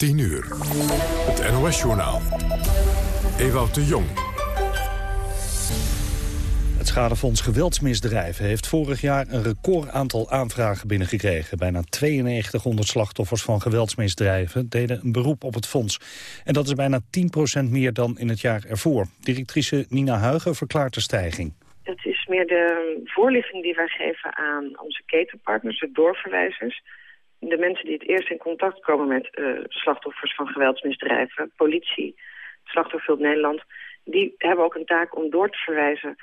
10 uur. Het NOS-journaal. Ewout de Jong. Het Schadefonds Geweldsmisdrijven heeft vorig jaar een record aantal aanvragen binnengekregen. Bijna 9200 slachtoffers van geweldsmisdrijven deden een beroep op het fonds. En dat is bijna 10% meer dan in het jaar ervoor. Directrice Nina Huigen verklaart de stijging. Het is meer de voorlichting die wij geven aan onze ketenpartners, de doorverwijzers de mensen die het eerst in contact komen met uh, slachtoffers van geweldsmisdrijven, politie, Slachtofferhulp Nederland, die hebben ook een taak om door te verwijzen.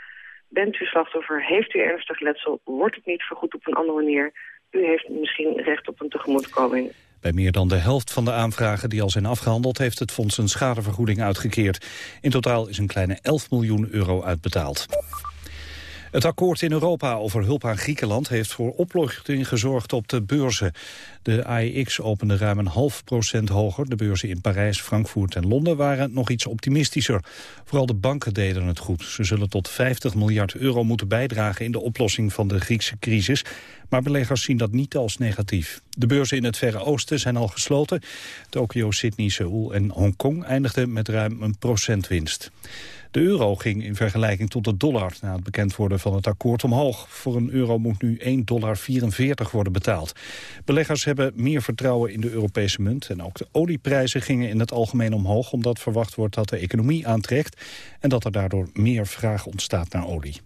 Bent u slachtoffer, heeft u ernstig letsel, wordt het niet vergoed op een andere manier, u heeft misschien recht op een tegemoetkoming. Bij meer dan de helft van de aanvragen die al zijn afgehandeld... heeft het fonds een schadevergoeding uitgekeerd. In totaal is een kleine 11 miljoen euro uitbetaald. Het akkoord in Europa over hulp aan Griekenland heeft voor opluchting gezorgd op de beurzen. De AEX opende ruim een half procent hoger. De beurzen in Parijs, Frankfurt en Londen waren nog iets optimistischer. Vooral de banken deden het goed. Ze zullen tot 50 miljard euro moeten bijdragen in de oplossing van de Griekse crisis. Maar beleggers zien dat niet als negatief. De beurzen in het Verre Oosten zijn al gesloten. Tokio, Sydney, Seoul en Hongkong eindigden met ruim een procent winst. De euro ging in vergelijking tot de dollar na het bekend worden van het akkoord omhoog. Voor een euro moet nu 1,44 dollar worden betaald. Beleggers hebben meer vertrouwen in de Europese munt. En ook de olieprijzen gingen in het algemeen omhoog... omdat verwacht wordt dat de economie aantrekt... en dat er daardoor meer vraag ontstaat naar olie.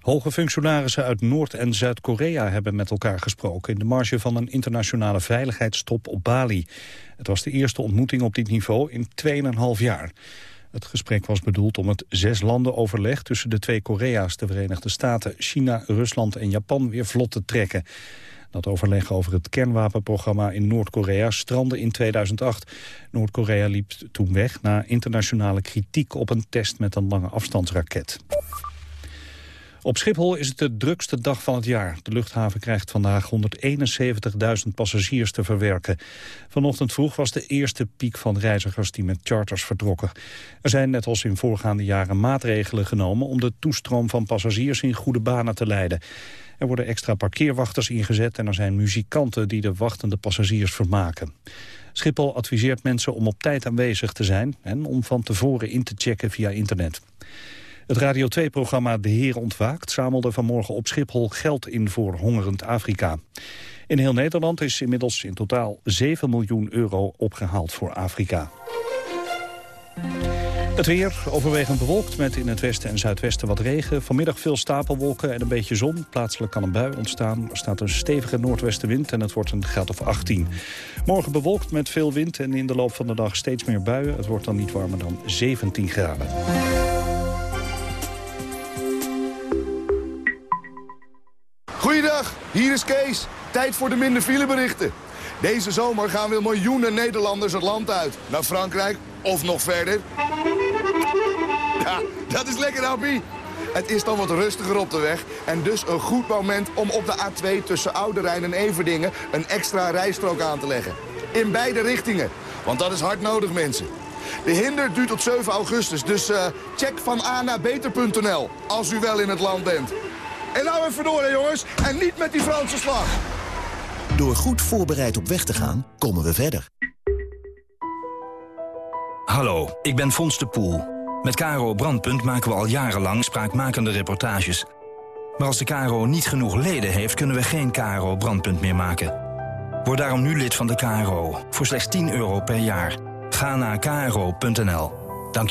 Hoge functionarissen uit Noord- en Zuid-Korea hebben met elkaar gesproken... in de marge van een internationale veiligheidstop op Bali. Het was de eerste ontmoeting op dit niveau in 2,5 jaar. Het gesprek was bedoeld om het zes landen overleg tussen de twee Korea's, de Verenigde Staten, China, Rusland en Japan weer vlot te trekken. Dat overleg over het kernwapenprogramma in Noord-Korea strandde in 2008. Noord-Korea liep toen weg na internationale kritiek op een test met een lange afstandsraket. Op Schiphol is het de drukste dag van het jaar. De luchthaven krijgt vandaag 171.000 passagiers te verwerken. Vanochtend vroeg was de eerste piek van reizigers die met charters vertrokken. Er zijn net als in voorgaande jaren maatregelen genomen... om de toestroom van passagiers in goede banen te leiden. Er worden extra parkeerwachters ingezet en er zijn muzikanten... die de wachtende passagiers vermaken. Schiphol adviseert mensen om op tijd aanwezig te zijn... en om van tevoren in te checken via internet. Het Radio 2-programma De Heer Ontwaakt zamelde vanmorgen op Schiphol geld in voor hongerend Afrika. In heel Nederland is inmiddels in totaal 7 miljoen euro opgehaald voor Afrika. Het weer overwegend bewolkt met in het westen en zuidwesten wat regen. Vanmiddag veel stapelwolken en een beetje zon. Plaatselijk kan een bui ontstaan. Er staat een stevige noordwestenwind en het wordt een graad of 18. Morgen bewolkt met veel wind en in de loop van de dag steeds meer buien. Het wordt dan niet warmer dan 17 graden. Goeiedag, hier is Kees. Tijd voor de minder fileberichten. Deze zomer gaan weer miljoenen Nederlanders het land uit. Naar Frankrijk of nog verder. Ja, dat is lekker, Happy. Het is dan wat rustiger op de weg en dus een goed moment om op de A2 tussen Oude Rijn en Everdingen een extra rijstrook aan te leggen. In beide richtingen, want dat is hard nodig, mensen. De hinder duurt tot 7 augustus, dus uh, check van A naar beter.nl als u wel in het land bent. En nou even door, hè, jongens. En niet met die Franse slag. Door goed voorbereid op weg te gaan, komen we verder. Hallo, ik ben Fons de Poel. Met Caro Brandpunt maken we al jarenlang spraakmakende reportages. Maar als de KRO niet genoeg leden heeft, kunnen we geen KRO Brandpunt meer maken. Word daarom nu lid van de KRO, voor slechts 10 euro per jaar. Ga naar kro.nl. Dank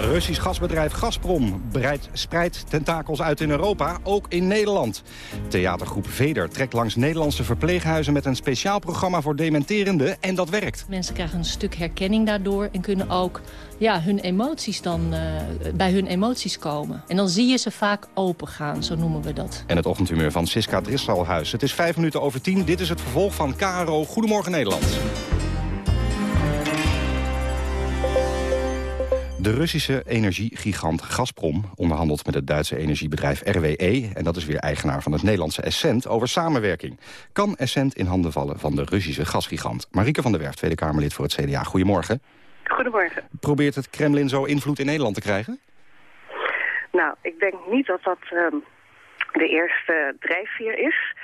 Russisch gasbedrijf Gazprom bereidt, spreidt tentakels uit in Europa, ook in Nederland. Theatergroep Veder trekt langs Nederlandse verpleeghuizen... met een speciaal programma voor dementerenden en dat werkt. Mensen krijgen een stuk herkenning daardoor... en kunnen ook ja, hun emoties dan, uh, bij hun emoties komen. En dan zie je ze vaak open gaan, zo noemen we dat. En het ochtendhumeur van Siska Dristalhuis. Het is vijf minuten over tien. Dit is het vervolg van KRO Goedemorgen Nederland. De Russische energiegigant Gazprom onderhandelt met het Duitse energiebedrijf RWE... en dat is weer eigenaar van het Nederlandse Essent over samenwerking. Kan Essent in handen vallen van de Russische gasgigant? Marieke van der Werf, Tweede Kamerlid voor het CDA. Goedemorgen. Goedemorgen. Probeert het Kremlin zo invloed in Nederland te krijgen? Nou, ik denk niet dat dat ehm, de eerste drijfveer is.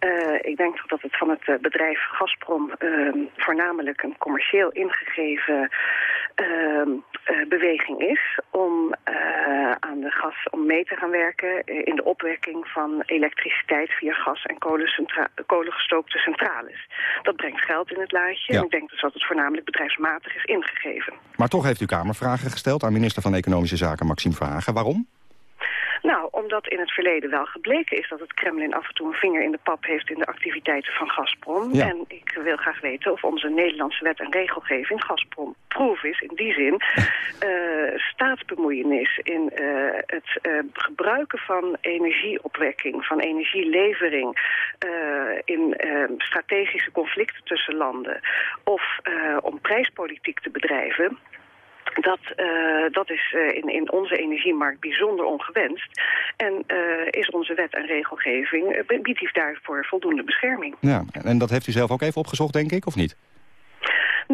Uh, ik denk dat het van het uh, bedrijf Gazprom uh, voornamelijk een commercieel ingegeven beweging is om aan de gas om mee te gaan werken in de opwekking van elektriciteit via gas en kolengestookte centrales. Dat brengt geld in het laadje ja. en ik denk dus dat het voornamelijk bedrijfsmatig is ingegeven. Maar toch heeft u Kamervragen gesteld aan minister van Economische Zaken Maxime Verhagen. Waarom? Nou, omdat in het verleden wel gebleken is dat het Kremlin af en toe een vinger in de pap heeft in de activiteiten van Gazprom. Ja. En ik wil graag weten of onze Nederlandse wet en regelgeving Gazprom proef is in die zin uh, staatsbemoeienis in uh, het uh, gebruiken van energieopwekking, van energielevering in strategische conflicten tussen landen of om prijspolitiek te bedrijven dat, uh, dat is uh, in, in onze energiemarkt bijzonder ongewenst. En uh, is onze wet en regelgeving, biedt die daarvoor voldoende bescherming. Ja, en dat heeft u zelf ook even opgezocht, denk ik, of niet?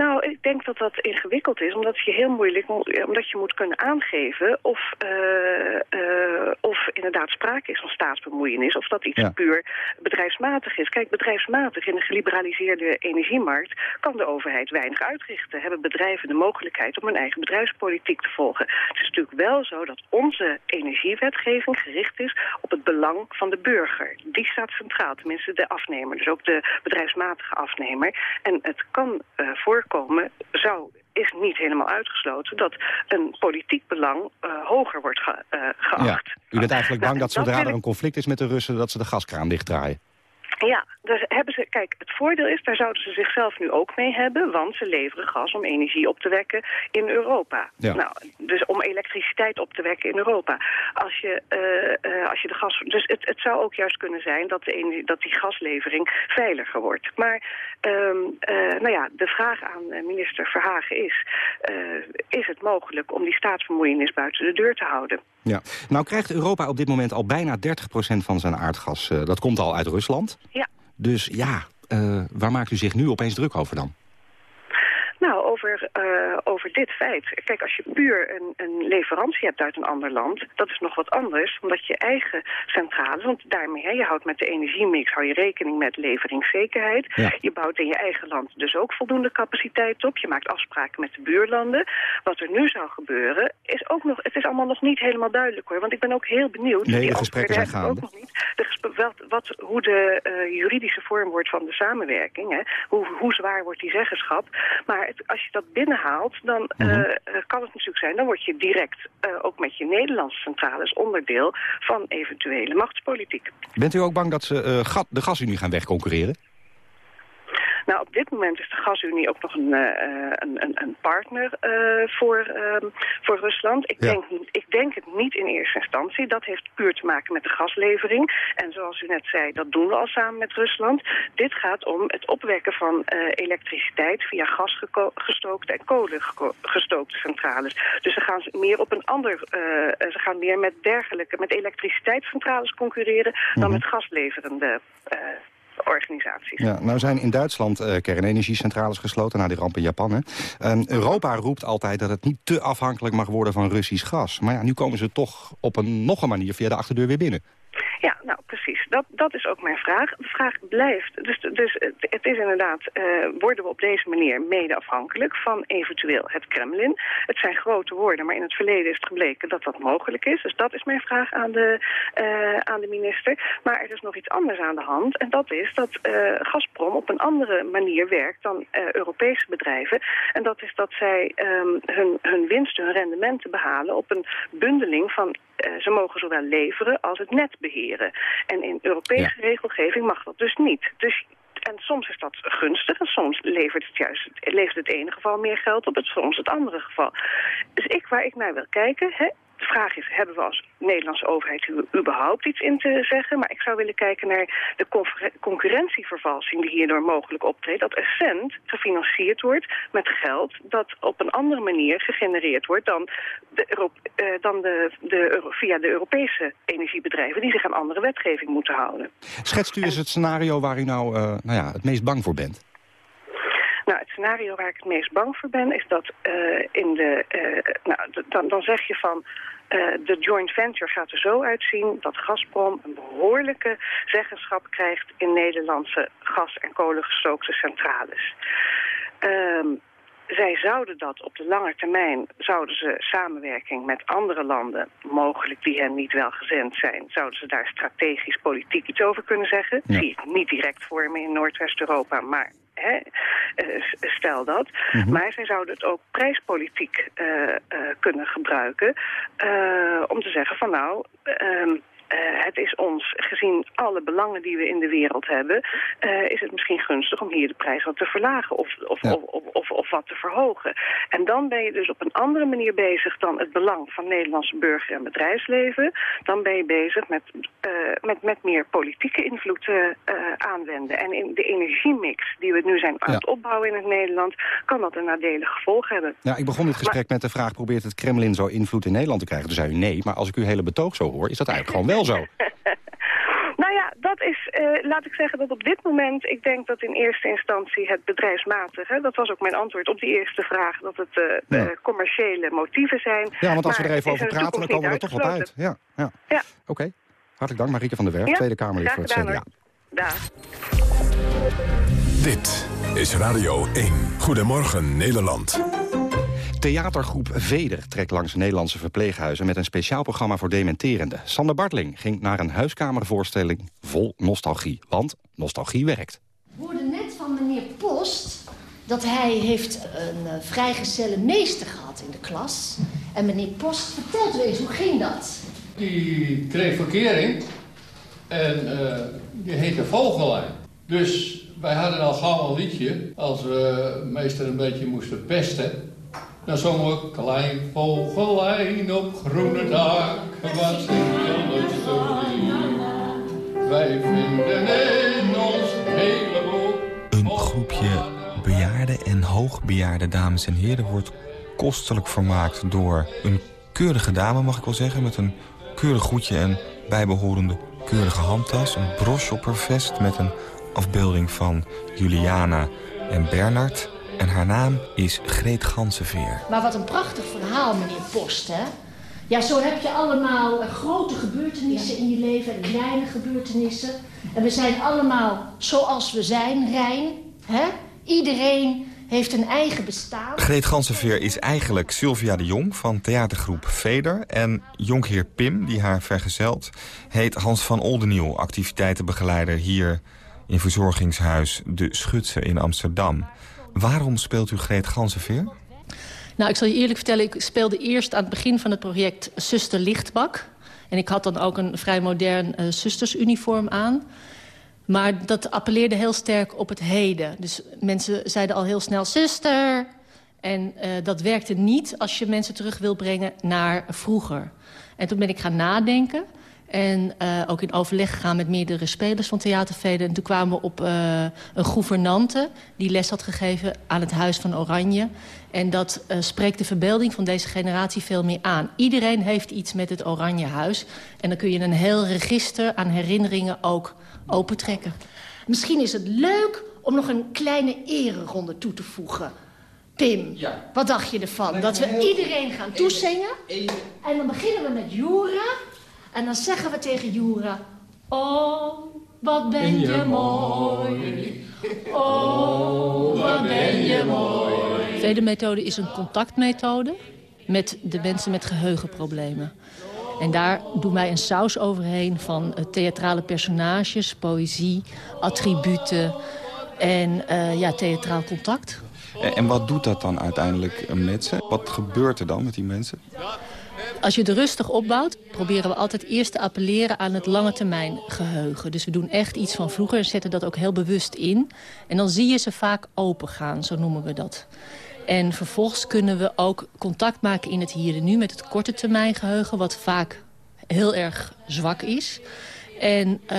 Nou, ik denk dat dat ingewikkeld is, omdat je heel moeilijk, omdat je moet kunnen aangeven of, uh, uh, of inderdaad sprake is van staatsbemoeienis, of dat iets Ja. puur bedrijfsmatig is. Kijk, bedrijfsmatig in een geliberaliseerde energiemarkt kan de overheid weinig uitrichten. Hebben bedrijven de mogelijkheid om hun eigen bedrijfspolitiek te volgen. Het is natuurlijk wel zo dat onze energiewetgeving gericht is op het belang van de burger. Die staat centraal, tenminste de afnemer, dus ook de bedrijfsmatige afnemer. En het kan uh, voorkomen, zou is niet helemaal uitgesloten dat een politiek belang uh, hoger wordt ge, uh, geacht. Ja. U bent eigenlijk Nou, bang dat dat zodra er ik- een conflict is met de Russen... dat ze de gaskraan dichtdraaien? Ja, dus hebben ze, kijk, het voordeel is, daar zouden ze zichzelf nu ook mee hebben, want ze leveren gas om energie op te wekken in Europa. Ja. Nou, dus om elektriciteit op te wekken in Europa. Als je, uh, uh, als je de gas, dus het, het zou ook juist kunnen zijn dat, de energie, dat die gaslevering veiliger wordt. Maar, um, uh, nou ja, de vraag aan eh, minister Verhagen is, is het mogelijk om die staatsbemoeienis buiten de deur te houden? Ja. Nou krijgt Europa op dit moment al bijna 30% van zijn aardgas. eh, dat komt al uit Rusland. Dus ja, eh, waar maakt u zich nu opeens druk over dan? Over, uh, over dit feit. Kijk, als je puur een, een leverantie hebt uit een ander land, dat is nog wat anders, omdat je eigen centrales, want daarmee, hè, je houdt met de energiemix, hou je rekening met leveringszekerheid. Ja. Je bouwt in je eigen land dus ook voldoende capaciteit op. Je maakt afspraken met de buurlanden. Wat er nu zou gebeuren, is ook nog, het is allemaal nog niet helemaal duidelijk hoor, want ik ben ook heel benieuwd. Nee, Die de gesprekken zijn gaande. Ook nog niet. De wat, wat, hoe de uh, juridische vorm wordt van de samenwerking, hè? Hoe, hoe zwaar wordt die zeggenschap. Maar het, als je dat binnenhaalt, dan Mhm. uh, kan het natuurlijk zijn... dan word je direct uh, ook met je Nederlandse centrales onderdeel van eventuele machtspolitiek. Bent u ook bang dat ze uh, de gasunie gaan wegconcurreren? Nou, op dit moment is de gasunie ook nog een, uh, een, een, een, partner uh, voor, uh, voor Rusland. Ik, Ja. denk, ik denk het niet in eerste instantie. Dat heeft puur te maken met de gaslevering. En zoals u net zei, dat doen we al samen met Rusland. Dit gaat om het opwekken van uh, elektriciteit via gasgestookte en kolengestookte centrales. Dus ze gaan meer op een ander, ze gaan meer met dergelijke, met elektriciteitscentrales concurreren mm -hmm. dan met gasleverende uh, organisaties. Ja, nou zijn in Duitsland uh, kernenergiecentrales gesloten na die ramp in Japan. Hè? Europa roept altijd dat het niet te afhankelijk mag worden van Russisch gas. Maar ja, nu komen ze toch op een nog een manier via de achterdeur weer binnen. Dat, dat is ook mijn vraag. De vraag blijft. Dus, dus het, is inderdaad, uh, worden we op deze manier mede afhankelijk van eventueel het Kremlin. Het zijn grote woorden, maar in het verleden is het gebleken dat dat mogelijk is. Dus dat is mijn vraag aan de, uh, aan de minister. Maar er is nog iets anders aan de hand. En dat is dat uh, Gazprom op een andere manier werkt dan Europese bedrijven. En dat is dat zij um, hun, hun winsten, hun rendementen behalen op een bundeling van ze mogen zowel leveren als het net beheren. En Europese ja. regelgeving mag dat dus niet. Dus en soms is dat gunstig en soms levert het juist levert het ene geval meer geld op, het soms het andere geval. Dus ik, waar ik naar wil kijken, hè, de vraag is, hebben we als Nederlandse overheid überhaupt iets in te zeggen? Maar ik zou willen kijken naar de concurrentievervalsing die hierdoor mogelijk optreedt. Dat Essent gefinancierd wordt met geld dat op een andere manier gegenereerd wordt dan, de, uh, dan de, de, via de Europese energiebedrijven die zich aan andere wetgeving moeten houden. Schetst u eens het scenario waar u nou, uh, nou ja, het meest bang voor bent? Nou, het scenario waar ik het meest bang voor ben is dat uh, in de... Uh, nou, dan, dan zeg je van... Uh, de joint venture gaat er zo uitzien dat Gazprom een behoorlijke zeggenschap krijgt in Nederlandse gas- en kolengestookte centrales. Uh, zij zouden dat op de lange termijn, zouden ze samenwerking met andere landen, mogelijk die hen niet welgezend zijn, zouden ze daar strategisch politiek iets over kunnen zeggen. Ja. Zie ik niet direct voor me in Noordwest-Europa, maar Hè, uh, stel dat. Mm -hmm. Maar zij zouden het ook prijspolitiek uh, uh, kunnen gebruiken om te zeggen van nou... Uh, het is ons, gezien alle belangen die we in de wereld hebben... Uh, is het misschien gunstig om hier de prijs wat te verlagen of, of, ja. of, of, of, wat te verhogen. En dan ben je dus op een andere manier bezig dan het belang van Nederlandse burger en bedrijfsleven. Dan ben je bezig met, uh, met, met meer politieke invloed aanwenden. En in de energiemix die we nu zijn aan ja. het opbouwen in het Nederland... kan dat een nadelige gevolg hebben. Ja, ik begon dit gesprek maar, met de vraag... probeert het Kremlin zo invloed in Nederland te krijgen? Toen zei u nee, maar als ik uw hele betoog zo hoor... is dat eigenlijk gewoon wel wel zo. nou ja, dat is, uh, laat ik zeggen dat op dit moment... ik denk dat in eerste instantie het bedrijfsmatige... dat was ook mijn antwoord op die eerste vraag... dat het uh, ja. commerciële motieven zijn. Ja, want als we er even over praten, dan komen we er toch wat uit. Ja, ja. ja. Oké. Okay. Hartelijk dank, Marieke van der Werf, ja? Tweede Kamerlid voor het CDA. Dag. Dit is Radio 1. Goedemorgen Nederland. Theatergroep Veder trekt langs Nederlandse verpleeghuizen... met een speciaal programma voor dementerenden. Sander Bartling ging naar een huiskamervoorstelling vol nostalgie. Want nostalgie werkt. We hoorden net van meneer Post dat hij heeft een uh, vrijgezelle meester gehad in de klas. En meneer Post, vertelt u eens, hoe ging dat? Die kreeg verkering en uh, die heette Vogelijn. Dus wij hadden al gauw een liedje als we meester een beetje moesten pesten... Dan zongen we klein vogelijn op groene dak, wat lief. Wij vinden in ons hele boek... Een groepje bejaarde en hoogbejaarde dames en heren wordt kostelijk vermaakt door een keurige dame, mag ik wel zeggen... met een keurig goedje en bijbehorende keurige handtas. Een broche op haar vest met een afbeelding van Juliana en Bernard... En haar naam is Greet Gansenveer. Maar wat een prachtig verhaal, meneer Post, hè? Ja, zo heb je allemaal grote gebeurtenissen ja. in je leven en kleine gebeurtenissen. En we zijn allemaal zoals we zijn, Rijn. Hè? Iedereen heeft een eigen bestaan. Greet Gansenveer is eigenlijk Sylvia de Jong van theatergroep Veder. En jonkheer Pim, die haar vergezelt, heet Hans van Oldenieuw... activiteitenbegeleider hier in verzorgingshuis De Schutse in Amsterdam. Waarom speelt u Greet Ganzenveer? Nou, ik zal je eerlijk vertellen, ik speelde eerst aan het begin van het project Zuster Lichtbak. En ik had dan ook een vrij modern uh, zustersuniform aan. Maar dat appelleerde heel sterk op het heden. Dus mensen zeiden al heel snel, zuster. En uh, dat werkte niet als je mensen terug wil brengen naar vroeger. En toen ben ik gaan nadenken. En uh, ook in overleg gegaan met meerdere spelers van Theaterveden. En toen kwamen we op uh, een gouvernante die les had gegeven aan het Huis van Oranje. En dat uh, spreekt de verbeelding van deze generatie veel meer aan. Iedereen heeft iets met het Oranje Huis. En dan kun je een heel register aan herinneringen ook opentrekken. Misschien is het leuk om nog een kleine ereronde toe te voegen. Pim, ja. wat dacht je ervan? Dat we iedereen gaan toezingen. En dan beginnen we met Jura. En dan zeggen we tegen Jura... Oh, wat ben je mooi. Oh, wat ben je mooi. De tweede methode is een contactmethode met de mensen met geheugenproblemen. En daar doen wij een saus overheen van uh, theatrale personages, poëzie, attributen en uh, ja, theatraal contact. En wat doet dat dan uiteindelijk met ze? Wat gebeurt er dan met die mensen? Als je het rustig opbouwt, proberen we altijd eerst te appelleren aan het lange termijn geheugen. Dus we doen echt iets van vroeger en zetten dat ook heel bewust in. En dan zie je ze vaak open gaan, zo noemen we dat. En vervolgens kunnen we ook contact maken in het hier en nu... met het korte termijn geheugen, wat vaak heel erg zwak is. En uh,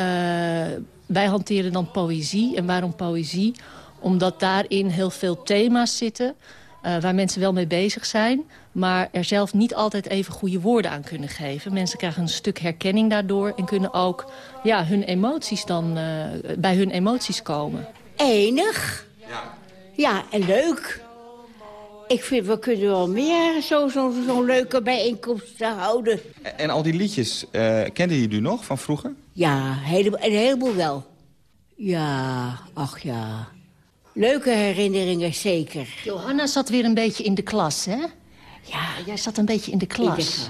wij hanteren dan poëzie. En waarom poëzie? Omdat daarin heel veel thema's zitten... Uh, waar mensen wel mee bezig zijn... maar er zelf niet altijd even goede woorden aan kunnen geven. Mensen krijgen een stuk herkenning daardoor... en kunnen ook ja, hun emoties dan, uh, bij hun emoties komen. Enig. Ja. Ja, en leuk. Ik vind, we kunnen wel meer zo'n zo, zo leuke bijeenkomsten houden. En, en al die liedjes, uh, kende je die nog van vroeger? Ja, heleboel, een heleboel wel. Ja, ach ja. Leuke herinneringen, zeker. Johanna zat weer een beetje in de klas, hè? Ja, jij zat een beetje in de klas. In de klas.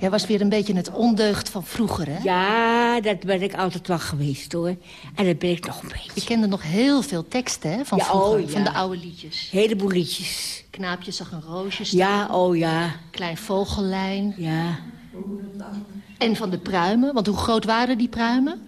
Jij was weer een beetje het ondeugd van vroeger, hè? Ja, dat ben ik altijd wel geweest, hoor. En dat ben ik nog een beetje. Je kende nog heel veel teksten, hè, van ja, vroeger, oh, ja. van de oude liedjes. Heleboel liedjes. Knaapje zag een roosje staan. Ja, oh ja. Klein vogellijn. Ja. En van de pruimen, want hoe groot waren die pruimen?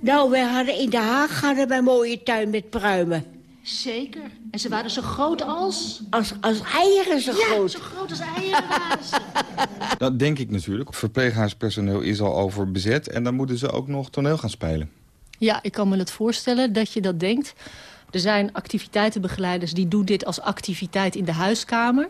Nou, wij hadden in Den Haag hadden wij een mooie tuin met pruimen. Zeker. En ze waren zo groot als... Als, als eieren zo ja, groot. zo groot als eieren waren ze. Dat denk ik natuurlijk. Verpleeghuispersoneel is al over bezet... en dan moeten ze ook nog toneel gaan spelen. Ja, ik kan me het voorstellen dat je dat denkt. Er zijn activiteitenbegeleiders die doen dit als activiteit in de huiskamer.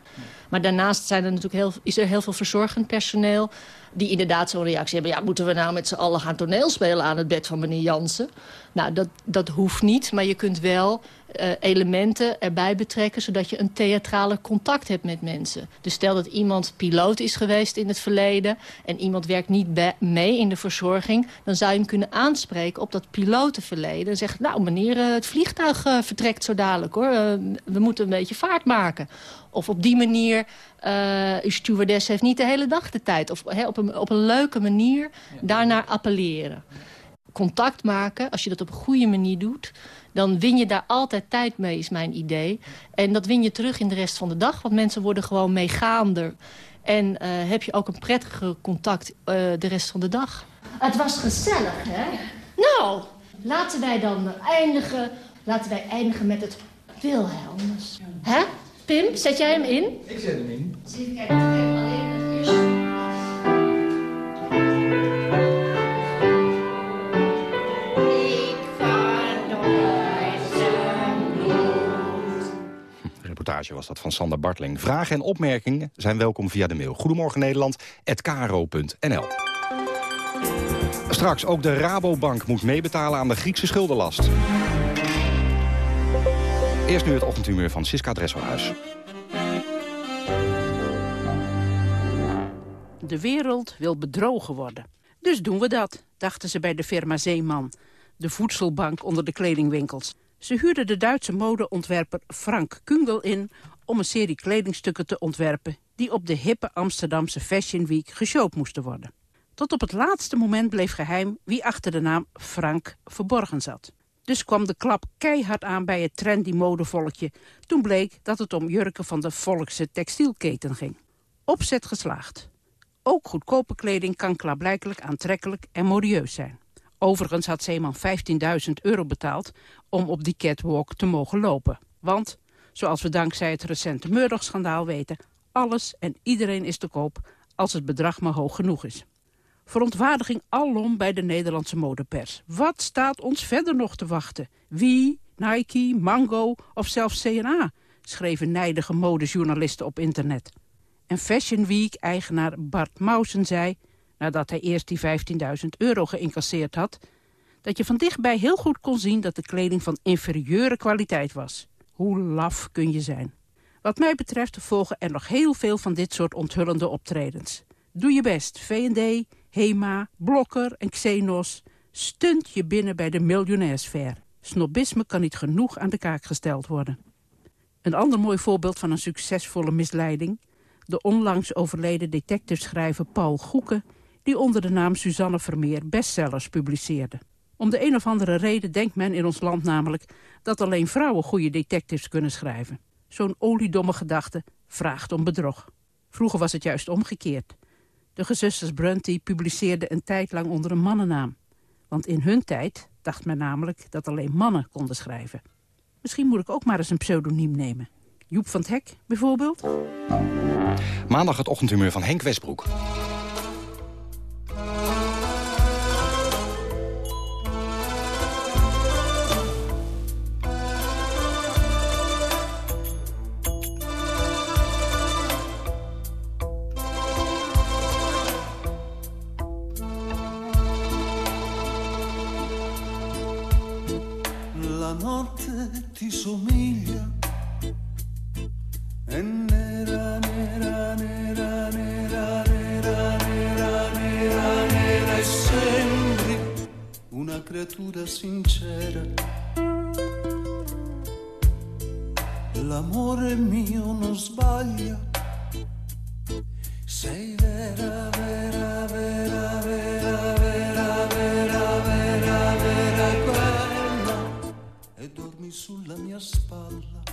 Maar daarnaast zijn er natuurlijk heel, is er heel veel verzorgend personeel... die inderdaad zo'n reactie hebben... ja, moeten we nou met z'n allen gaan toneel spelen aan het bed van meneer Jansen? Nou, dat, dat hoeft niet, maar je kunt wel uh, elementen erbij betrekken... zodat je een theatrale contact hebt met mensen. Dus stel dat iemand piloot is geweest in het verleden... en iemand werkt niet mee in de verzorging... dan zou je hem kunnen aanspreken op dat pilotenverleden. En zeggen, nou meneer, uh, het vliegtuig uh, vertrekt zo dadelijk hoor. we moeten een beetje vaart maken. Of op die manier, uh, uw stewardess heeft niet de hele dag de tijd. Of he, op, een, op een leuke manier daarnaar appelleren. Contact maken, als je dat op een goede manier doet... dan win je daar altijd tijd mee, is mijn idee. En dat win je terug in de rest van de dag. Want mensen worden gewoon meegaander. En uh, heb je ook een prettige contact uh, de rest van de dag. Het was gezellig, hè? Nou, laten wij dan eindigen, laten wij eindigen met het Wilhelmus. Hè? Pim, zet jij hem in? Ik zet hem in. Zie, kijk, alleen reportage was dat van Sander Bartling. Vragen en opmerkingen zijn welkom via de mail. Goedemorgen Nederland, Straks ook de Rabobank moet meebetalen aan de Griekse schuldenlast. Eerst nu het ochtendhumeur van Siska Dresselhuis. De wereld wil bedrogen worden. Dus doen we dat, dachten ze bij de firma Zeeman. De voedselbank onder de kledingwinkels. Ze huurden de Duitse modeontwerper Frank Kungel in... om een serie kledingstukken te ontwerpen... die op de hippe Amsterdamse Fashion Week geshowd moesten worden. Tot op het laatste moment bleef geheim wie achter de naam Frank verborgen zat. Dus kwam de klap keihard aan bij het trendy modevolkje... toen bleek dat het om jurken van de volkse textielketen ging. Opzet geslaagd. Ook goedkope kleding kan klaarblijkelijk aantrekkelijk en modieus zijn. Overigens had Zeeman 15.000 euro betaald om op die catwalk te mogen lopen. Want, zoals we dankzij het recente Murdoch-schandaal weten... alles en iedereen is te koop als het bedrag maar hoog genoeg is. Verontwaardiging alom bij de Nederlandse modepers. Wat staat ons verder nog te wachten? Wie, Nike, Mango of zelfs CNA? schreven nijdige modejournalisten op internet. En Fashion Week-eigenaar Bart Mausen zei, nadat hij eerst die 15.000 euro geïncasseerd had... dat je van dichtbij heel goed kon zien dat de kleding van inferieure kwaliteit was. Hoe laf kun je zijn? Wat mij betreft volgen er nog heel veel van dit soort onthullende optredens. Doe je best, V&D, HEMA, Blokker en Xenos. Stunt je binnen bij de miljonairsfeer. Snobisme kan niet genoeg aan de kaak gesteld worden. Een ander mooi voorbeeld van een succesvolle misleiding... de onlangs overleden detectiveschrijver Paul Goeken... die onder de naam Suzanne Vermeer bestsellers publiceerde. Om de een of andere reden denkt men in ons land namelijk... dat alleen vrouwen goede detectives kunnen schrijven. Zo'n oliedomme gedachte vraagt om bedrog. Vroeger was het juist omgekeerd. De gezusters Brunty publiceerden een tijd lang onder een mannennaam. Want in hun tijd dacht men namelijk dat alleen mannen konden schrijven. Misschien moet ik ook maar eens een pseudoniem nemen. Joep van het Hek bijvoorbeeld. Maandag het ochtendhumeur van Henk Westbroek. Ti somiglia è nera, nera, nera, nera, nera, nera, nera, nera e sembri una creatura sincera. L'amore mio non sbaglia, sei vera, vera, vera, vera, vera, vera, sulla mia spalla.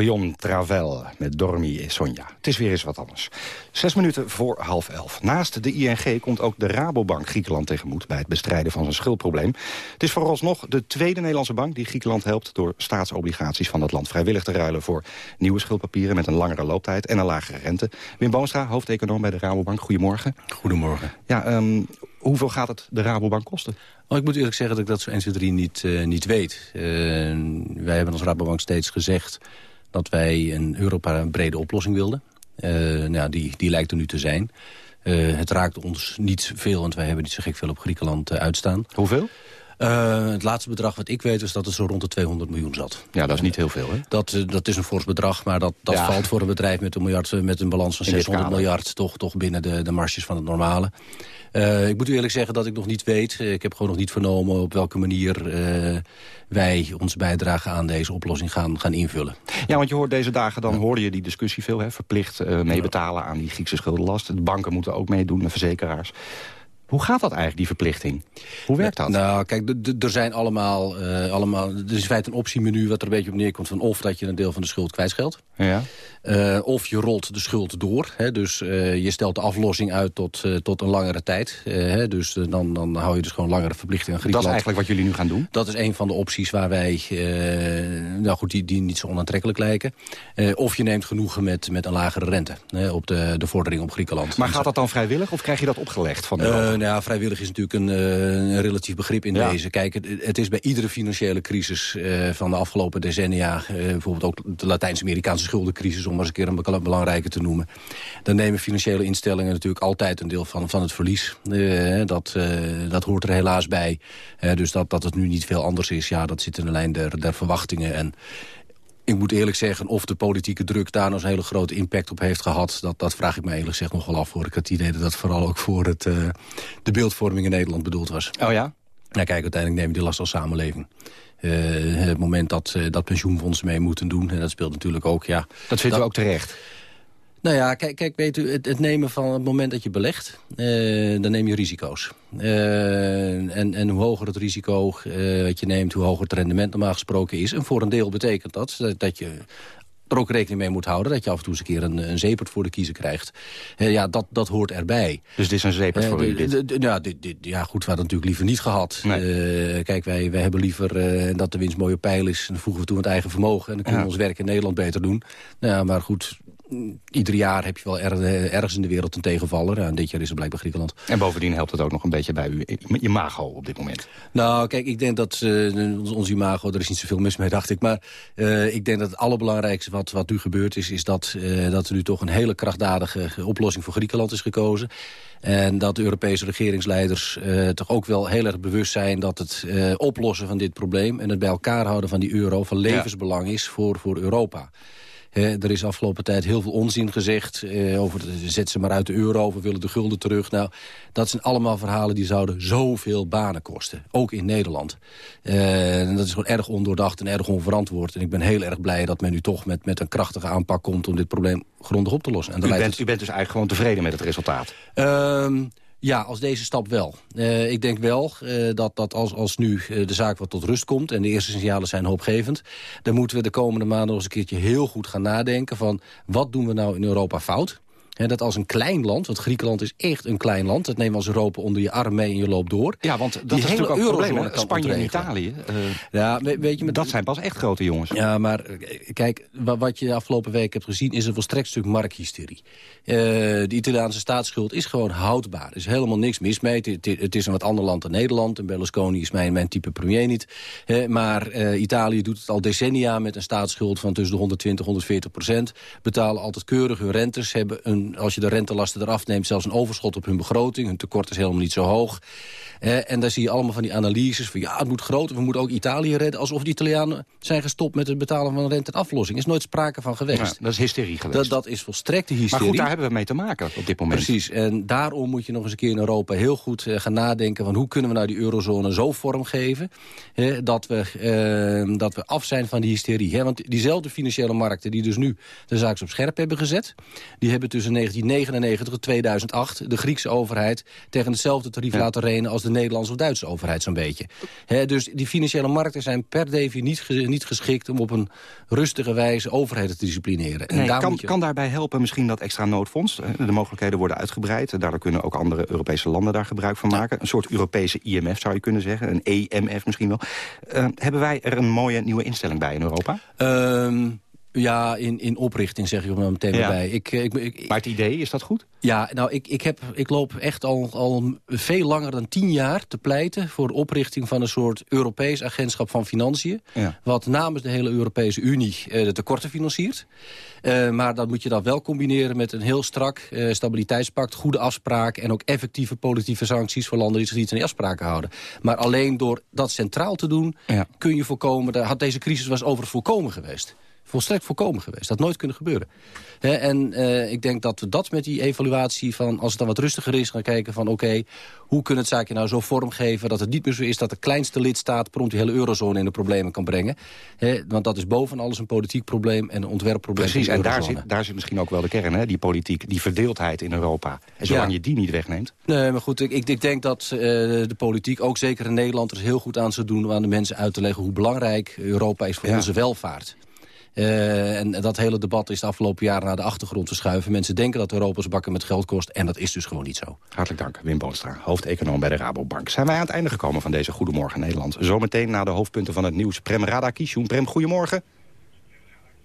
Avion Travel met Dormi en Sonja. Het is weer eens wat anders. Zes minuten voor half elf. Naast de ING komt ook de Rabobank Griekenland tegemoet... bij het bestrijden van zijn schuldprobleem. Het is vooralsnog de tweede Nederlandse bank die Griekenland helpt... door staatsobligaties van dat land vrijwillig te ruilen... voor nieuwe schuldpapieren met een langere looptijd en een lagere rente. Wim Boonstra, hoofdeconoom bij de Rabobank. Goedemorgen. Goedemorgen. Ja, ehm, hoeveel gaat het de Rabobank kosten? Oh, ik moet eerlijk zeggen dat ik dat zo 1, 2, 3 niet, uh, niet weet. Uh, wij hebben als Rabobank steeds gezegd dat wij een Europa-brede oplossing wilden. Uh, nou, die, die lijkt er nu te zijn. Uh, het raakt ons niet veel, want wij hebben niet zo gek veel op Griekenland uh, uitstaan. Hoeveel? Uh, het laatste bedrag wat ik weet is dat het zo rond de 200 miljoen zat. Ja, dat is niet heel veel, hè? Dat, uh, dat is een fors bedrag, maar dat, dat Ja. valt voor een bedrijf met een, miljard, uh, met een balans van In dit 600 kader. miljard... toch, toch binnen de, de marges van het normale. Uh, ik moet u eerlijk zeggen dat ik nog niet weet. Ik heb gewoon nog niet vernomen op welke manier uh, wij onze bijdrage aan deze oplossing gaan, gaan invullen. Ja, want je hoort deze dagen, dan hoorde je die discussie veel, hè? Verplicht uh, meebetalen aan die Griekse schuldenlast. De banken moeten ook meedoen, de verzekeraars. Hoe gaat dat eigenlijk, die verplichting? Hoe werkt dat? Nou, kijk, er zijn allemaal, uh, allemaal... Er is in feite een optiemenu wat er een beetje op neerkomt... van of dat je een deel van de schuld kwijtscheldt. Ja. Uh, of je rolt de schuld door. Hè, dus uh, je stelt de aflossing uit tot, uh, tot een langere tijd. Hè, dus dan, dan hou je dus gewoon langere verplichtingen aan Griekenland. Dat is eigenlijk wat jullie nu gaan doen? Dat is een van de opties waar wij, nou goed, die, die niet zo onaantrekkelijk lijken. of je neemt genoegen met, met een lagere rente hè, op de, de vordering op Griekenland. Maar gaat dat dan vrijwillig of krijg je dat opgelegd van Europa? nou ja, vrijwillig is natuurlijk een, een relatief begrip in Ja. deze. Kijk, het, het is bij iedere financiële crisis van de afgelopen decennia... bijvoorbeeld ook de Latijns-Amerikaanse schuldencrisis om maar eens een keer een bela- belangrijke te noemen. Dan nemen financiële instellingen natuurlijk altijd een deel van, van het verlies. Eh, dat, eh, dat hoort er helaas bij. Eh, dus dat, dat het nu niet veel anders is, ja, dat zit in de lijn der, der verwachtingen. En ik moet eerlijk zeggen, of de politieke druk daar nog een hele grote impact op heeft gehad... dat, dat vraag ik me eerlijk gezegd nog wel af voor. Ik had het idee dat dat vooral ook voor het, de beeldvorming in Nederland bedoeld was. Oh ja? Nou kijk, uiteindelijk nemen die last als samenleving. Uh, het moment dat, uh, dat pensioenfondsen mee moeten doen. En dat speelt natuurlijk ook, ja... Dat vindt u ook terecht? Nou ja, kijk, kijk weet u, het, het nemen van het moment dat je belegt, uh, dan neem je risico's. En, en hoe hoger het risico uh, wat je neemt, hoe hoger het rendement normaal gesproken is. En voor een deel betekent dat dat, dat je er ook rekening mee moet houden... dat je af en toe eens een keer een, een zeepert voor de kiezer krijgt. Uh, ja, dat, dat hoort erbij. Dus dit is een zeepert voor u, dit? Ja, dit, dit, ja, goed, we hadden natuurlijk liever niet gehad. Nee. Uh, kijk, wij, wij hebben liever uh, dat de winst mooi op peil is. En dan voegen we toe het eigen vermogen. En dan kunnen ja. we ons werk in Nederland beter doen. Nou, ja, maar goed, ieder jaar heb je wel er, ergens in de wereld een tegenvaller. En dit jaar is het blijkbaar Griekenland. En bovendien helpt het ook nog een beetje bij u, je imago op dit moment. Nou, kijk, ik denk dat uh, ons imago, er is niet zoveel mis mee, dacht ik. Maar uh, ik denk dat het allerbelangrijkste wat, wat nu gebeurd is... is dat, uh, dat er nu toch een hele krachtdadige oplossing voor Griekenland is gekozen. En dat de Europese regeringsleiders toch ook wel heel erg bewust zijn... dat het oplossen van dit probleem en het bij elkaar houden van die euro... van levensbelang is voor, voor Europa. He, er is afgelopen tijd heel veel onzin gezegd uh, over de, zet ze maar uit de euro, we willen de gulden terug. Nou, dat zijn allemaal verhalen die zouden zoveel banen kosten, ook in Nederland. Uh, en dat is gewoon erg ondoordacht en erg onverantwoord. En ik ben heel erg blij dat men nu toch met, met een krachtige aanpak komt om dit probleem grondig op te lossen. En u, bent, het... u bent dus eigenlijk gewoon tevreden met het resultaat? Uh, ja, als deze stap wel. Uh, ik denk wel uh, dat, dat als, als nu uh, de zaak wat tot rust komt... en de eerste signalen zijn hoopgevend... dan moeten we de komende maanden nog eens een keertje heel goed gaan nadenken... van wat doen we nou in Europa fout... Dat als een klein land, want Griekenland is echt een klein land... dat nemen we als Europa onder je arm mee en je loopt door. Ja, want dat Die is natuurlijk ook een probleem. Spanje en. Italië, uh, ja, weet je, met, dat zijn pas echt grote jongens. Ja, maar kijk, wat je de afgelopen week hebt gezien... is een volstrekt stuk markhysterie. Uh, de Italiaanse staatsschuld is gewoon houdbaar. Er is helemaal niks mis mee. Het, het is een wat ander land dan Nederland. En Berlusconi is mijn, mijn type premier niet. Uh, maar Italië doet het al decennia met een staatsschuld van tussen de 120 en 140 procent. Betalen altijd keurig hun rentes. Hebben een, als je de rentelasten eraf neemt, zelfs een overschot op hun begroting. Hun tekort is helemaal niet zo hoog. Uh, en daar zie je allemaal van die analyses van ja, het moet groter, we moeten ook Italië redden. Alsof de Italianen zijn gestopt met het betalen van rente en aflossing. Er is nooit sprake van geweest. Ja, dat is hysterie geweest. Dat, dat is volstrekte hysterie. Maar goed, daar hebben we mee te maken op dit moment. Precies, en daarom moet je nog eens een keer in Europa heel goed uh, gaan nadenken... van hoe kunnen we nou die eurozone zo vormgeven... Dat, we, uh, dat we af zijn van die hysterie. Hè? Want diezelfde financiële markten die dus nu de zaak op scherp hebben gezet... die hebben tussen 1999 en 2008 de Griekse overheid... tegen hetzelfde tarief ja. laten renen als de Nederlandse of Duitse overheid zo'n beetje. Dus die financiële markten zijn per definitie niet, ge niet geschikt... om op een rustige wijze overheden te disciplineren. En nee, daar kan, je... kan daarbij helpen misschien dat extra noodfonds? De mogelijkheden worden uitgebreid. Daardoor kunnen ook andere Europese landen daar gebruik van maken. Een soort Europese IMF zou je kunnen zeggen. Een EMF misschien wel. Uh, hebben wij er een mooie nieuwe instelling bij in Europa? Um... Ja, in, in oprichting zeg ik er meteen Ja. bij. Ik, ik, ik, Maar het idee, is dat goed? Ja, nou, ik, ik, heb, ik loop echt al, al veel langer dan tien jaar te pleiten... voor de oprichting van een soort Europees agentschap van financiën... Ja. wat namens de hele Europese Unie eh, de tekorten financiert. Eh, maar dan moet je dat wel combineren met een heel strak eh, stabiliteitspact... goede afspraken en ook effectieve politieke sancties... voor landen die zich niet aan die afspraken houden. Maar alleen door dat centraal te doen kun je voorkomen... Had deze crisis was overigens voorkomen geweest volstrekt voorkomen geweest. Dat had nooit kunnen gebeuren. En eh, ik denk dat we dat met die evaluatie van... als het dan wat rustiger is, gaan kijken van... oké, hoe kunnen het zaakje nou zo vormgeven... dat het niet meer zo is dat de kleinste lidstaat... prompt die hele eurozone in de problemen kan brengen. Want dat is boven alles een politiek probleem... en een ontwerpprobleem Precies, en daar zit, daar zit misschien ook wel de kern, hè? die politiek, die verdeeldheid in Europa. En zolang Ja. je die niet wegneemt... Nee, maar goed, ik, ik, ik denk dat eh, de politiek, ook zeker in Nederland... er heel goed aan zou doen om aan de mensen uit te leggen... hoe belangrijk Europa is voor Ja. onze welvaart. Eh, en dat hele debat is de afgelopen jaren naar de achtergrond verschuiven. Mensen denken dat Europa zijn bakken met geld kost. En dat is dus gewoon niet zo. Hartelijk dank, Wim Boonstra, hoofdeconoom bij de Rabobank. Zijn wij aan het einde gekomen van deze Goedemorgen Nederland. Zometeen na de hoofdpunten van het nieuws. Prem Radakishun. Prem, goedemorgen.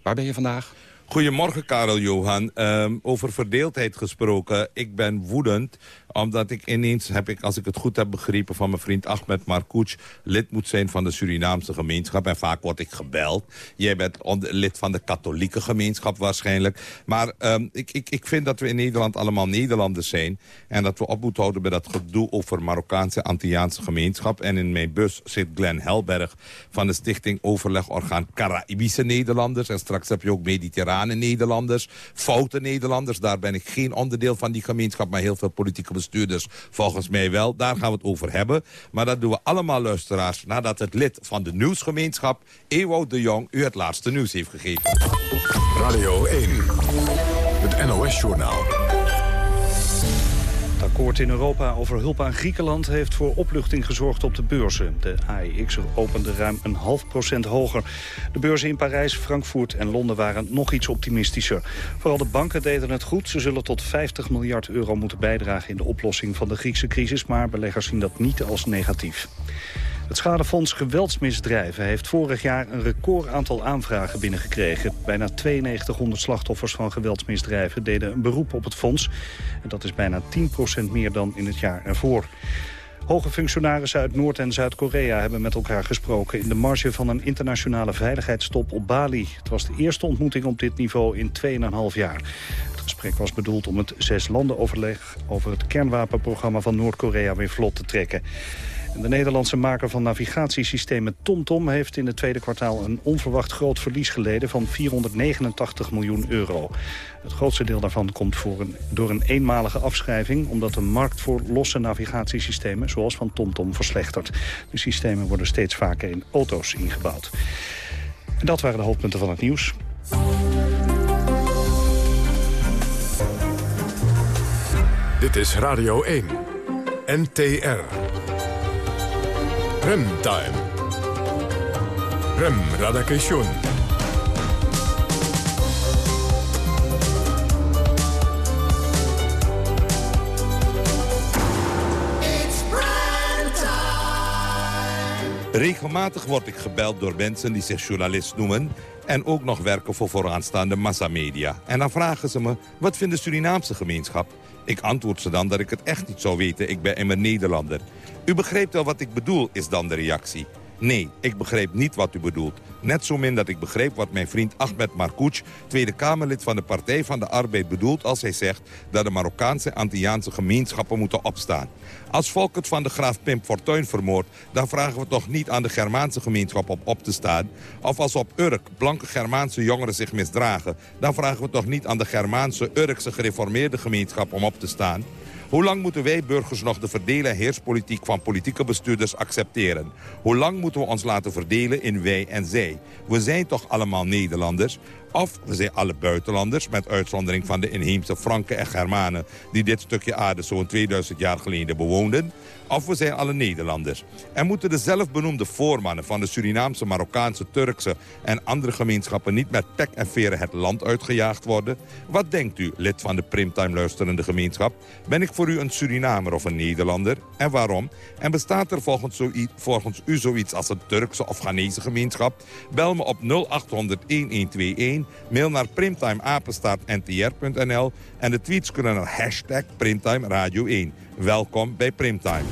Waar ben je vandaag? Goedemorgen, Karel Johan. Ehm, over verdeeldheid gesproken. Ik ben woedend omdat ik ineens, heb ik, als ik het goed heb begrepen... van mijn vriend Ahmed Marcouch, lid moet zijn van de Surinaamse gemeenschap. En vaak word ik gebeld. Jij bent lid van de katholieke gemeenschap waarschijnlijk. Maar ehm, ik, ik, ik vind dat we in Nederland allemaal Nederlanders zijn. En dat we op moeten houden met dat gedoe over Marokkaanse Antilliaanse gemeenschap. En in mijn bus zit Glenn Helberg van de stichting Overlegorgaan Caraïbische Nederlanders. En straks heb je ook mediterrane Nederlanders, foute Nederlanders. Daar ben ik geen onderdeel van die gemeenschap, maar heel veel politieke volgens mij wel. Daar gaan we het over hebben. Maar dat doen we allemaal, luisteraars, nadat het lid van de nieuwsgemeenschap, Ewout de Jong, u het laatste nieuws heeft gegeven. Radio 1, het NOS-journaal. Akkoord in Europa over hulp aan Griekenland heeft voor opluchting gezorgd op de beurzen. De AEX opende ruim een half procent hoger. De beurzen in Parijs, Frankfurt en Londen waren nog iets optimistischer. Vooral de banken deden het goed. Ze zullen tot 50 miljard euro moeten bijdragen in de oplossing van de Griekse crisis. Maar beleggers zien dat niet als negatief. Het Schadefonds Geweldsmisdrijven heeft vorig jaar een record aantal aanvragen binnengekregen. Bijna 9200 slachtoffers van geweldsmisdrijven deden een beroep op het fonds. En dat is bijna 10% meer dan in het jaar ervoor. Hoge functionarissen uit Noord- en Zuid-Korea hebben met elkaar gesproken... in de marge van een internationale veiligheidstop op Bali. Het was de eerste ontmoeting op dit niveau in 2,5 jaar. Het gesprek was bedoeld om het zes landenoverleg... over het kernwapenprogramma van Noord-Korea weer vlot te trekken. De Nederlandse maker van navigatiesystemen TomTom heeft in het tweede kwartaal een onverwacht groot verlies geleden van 489 miljoen euro. Het grootste deel daarvan komt voor een, door een eenmalige afschrijving omdat de markt voor losse navigatiesystemen zoals van TomTom verslechtert. De systemen worden steeds vaker in auto's ingebouwd. Dat waren de hoofdpunten van het nieuws. Dit is Radio 1, NTR. Remtime. Rem Radakation. Regelmatig word ik gebeld door mensen die zich journalist noemen... en ook nog werken voor vooraanstaande massamedia. En dan vragen ze me, wat vindt de Surinaamse gemeenschap? Ik antwoord ze dan dat ik het echt niet zou weten, ik ben immer Nederlander. U begrijpt wel wat ik bedoel, is dan de reactie. Nee, ik begreep niet wat u bedoelt. Net zo min dat ik begreep wat mijn vriend Ahmed Marcouch... Tweede Kamerlid van de Partij van de Arbeid bedoelt als hij zegt... dat de Marokkaanse Antilliaanse gemeenschappen moeten opstaan. Als volk het van de graaf Pim Fortuyn vermoordt... dan vragen we toch niet aan de Germaanse gemeenschap om op te staan? Of als op Urk blanke Germaanse jongeren zich misdragen... dan vragen we toch niet aan de Germaanse Urkse gereformeerde gemeenschap om op te staan? Hoe lang moeten wij burgers nog de verdelen en heerspolitiek van politieke bestuurders accepteren? Hoe lang moeten we ons laten verdelen in wij en zij? We zijn toch allemaal Nederlanders? Of we zijn alle buitenlanders, met uitzondering van de inheemse Franken en Germanen... die dit stukje aarde zo'n 2000 jaar geleden bewoonden. Of we zijn alle Nederlanders. En moeten de zelfbenoemde voormannen van de Surinaamse, Marokkaanse, Turkse... en andere gemeenschappen niet met pek en veren het land uitgejaagd worden? Wat denkt u, lid van de Primtime luisterende gemeenschap? Ben ik voor u een Surinamer of een Nederlander? En waarom? En bestaat er volgens, volgens u zoiets als een Turkse of Ghanese gemeenschap? Bel me op 0800-1121 Radio1. Mail naar primtimeapenstaartntr.nl. En de tweets kunnen naar hashtag Primtime Radio 1. Welkom bij Primtime.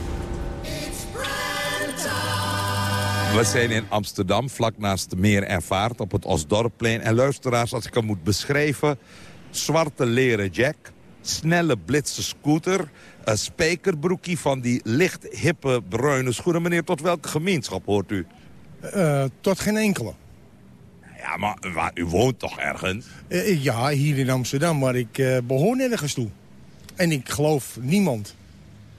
We zijn in Amsterdam, vlak naast de Meer en Vaart, op het Osdorpplein. En luisteraars, als ik hem moet beschrijven... zwarte leren jack, snelle blitse scooter... een spijkerbroekie van die licht hippe bruine schoenen. Meneer, tot welke gemeenschap hoort u? Uh, tot geen enkele. Ja, maar waar, u woont toch ergens? Uh, ja, hier in Amsterdam, maar ik uh, behoor nergens toe. En ik geloof niemand.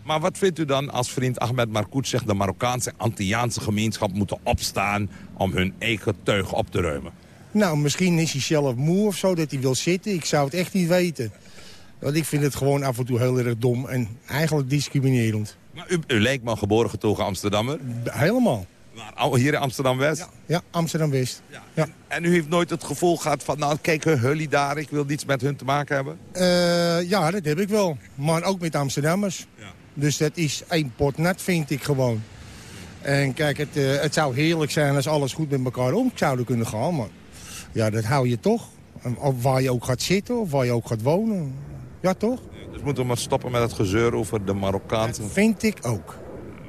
Maar wat vindt u dan als vriend Ahmed Markoet zegt... de Marokkaanse Antilliaanse gemeenschap moeten opstaan... om hun eigen tuig op te ruimen? Nou, misschien is hij zelf moe of zo, dat hij wil zitten. Ik zou het echt niet weten. Want ik vind het gewoon af en toe heel erg dom en eigenlijk discriminerend. Maar u, u lijkt me een geboren getogen Amsterdammer. Helemaal. Maar hier in Amsterdam-West? Ja, ja Amsterdam-West. Ja. ja. En u heeft nooit het gevoel gehad van, nou kijk, Hully daar, ik wil niets met hun te maken hebben? Uh, ja, dat heb ik wel. Maar ook met Amsterdammers. Ja. Dus dat is één pot nat, vind ik gewoon. En kijk, het, uh, het zou heerlijk zijn als alles goed met elkaar om zouden kunnen gaan. Maar ja, dat hou je toch. Of waar je ook gaat zitten of waar je ook gaat wonen. Ja, toch? Dus moeten we maar stoppen met het gezeur over de Marokkaanse... Dat vind ik ook.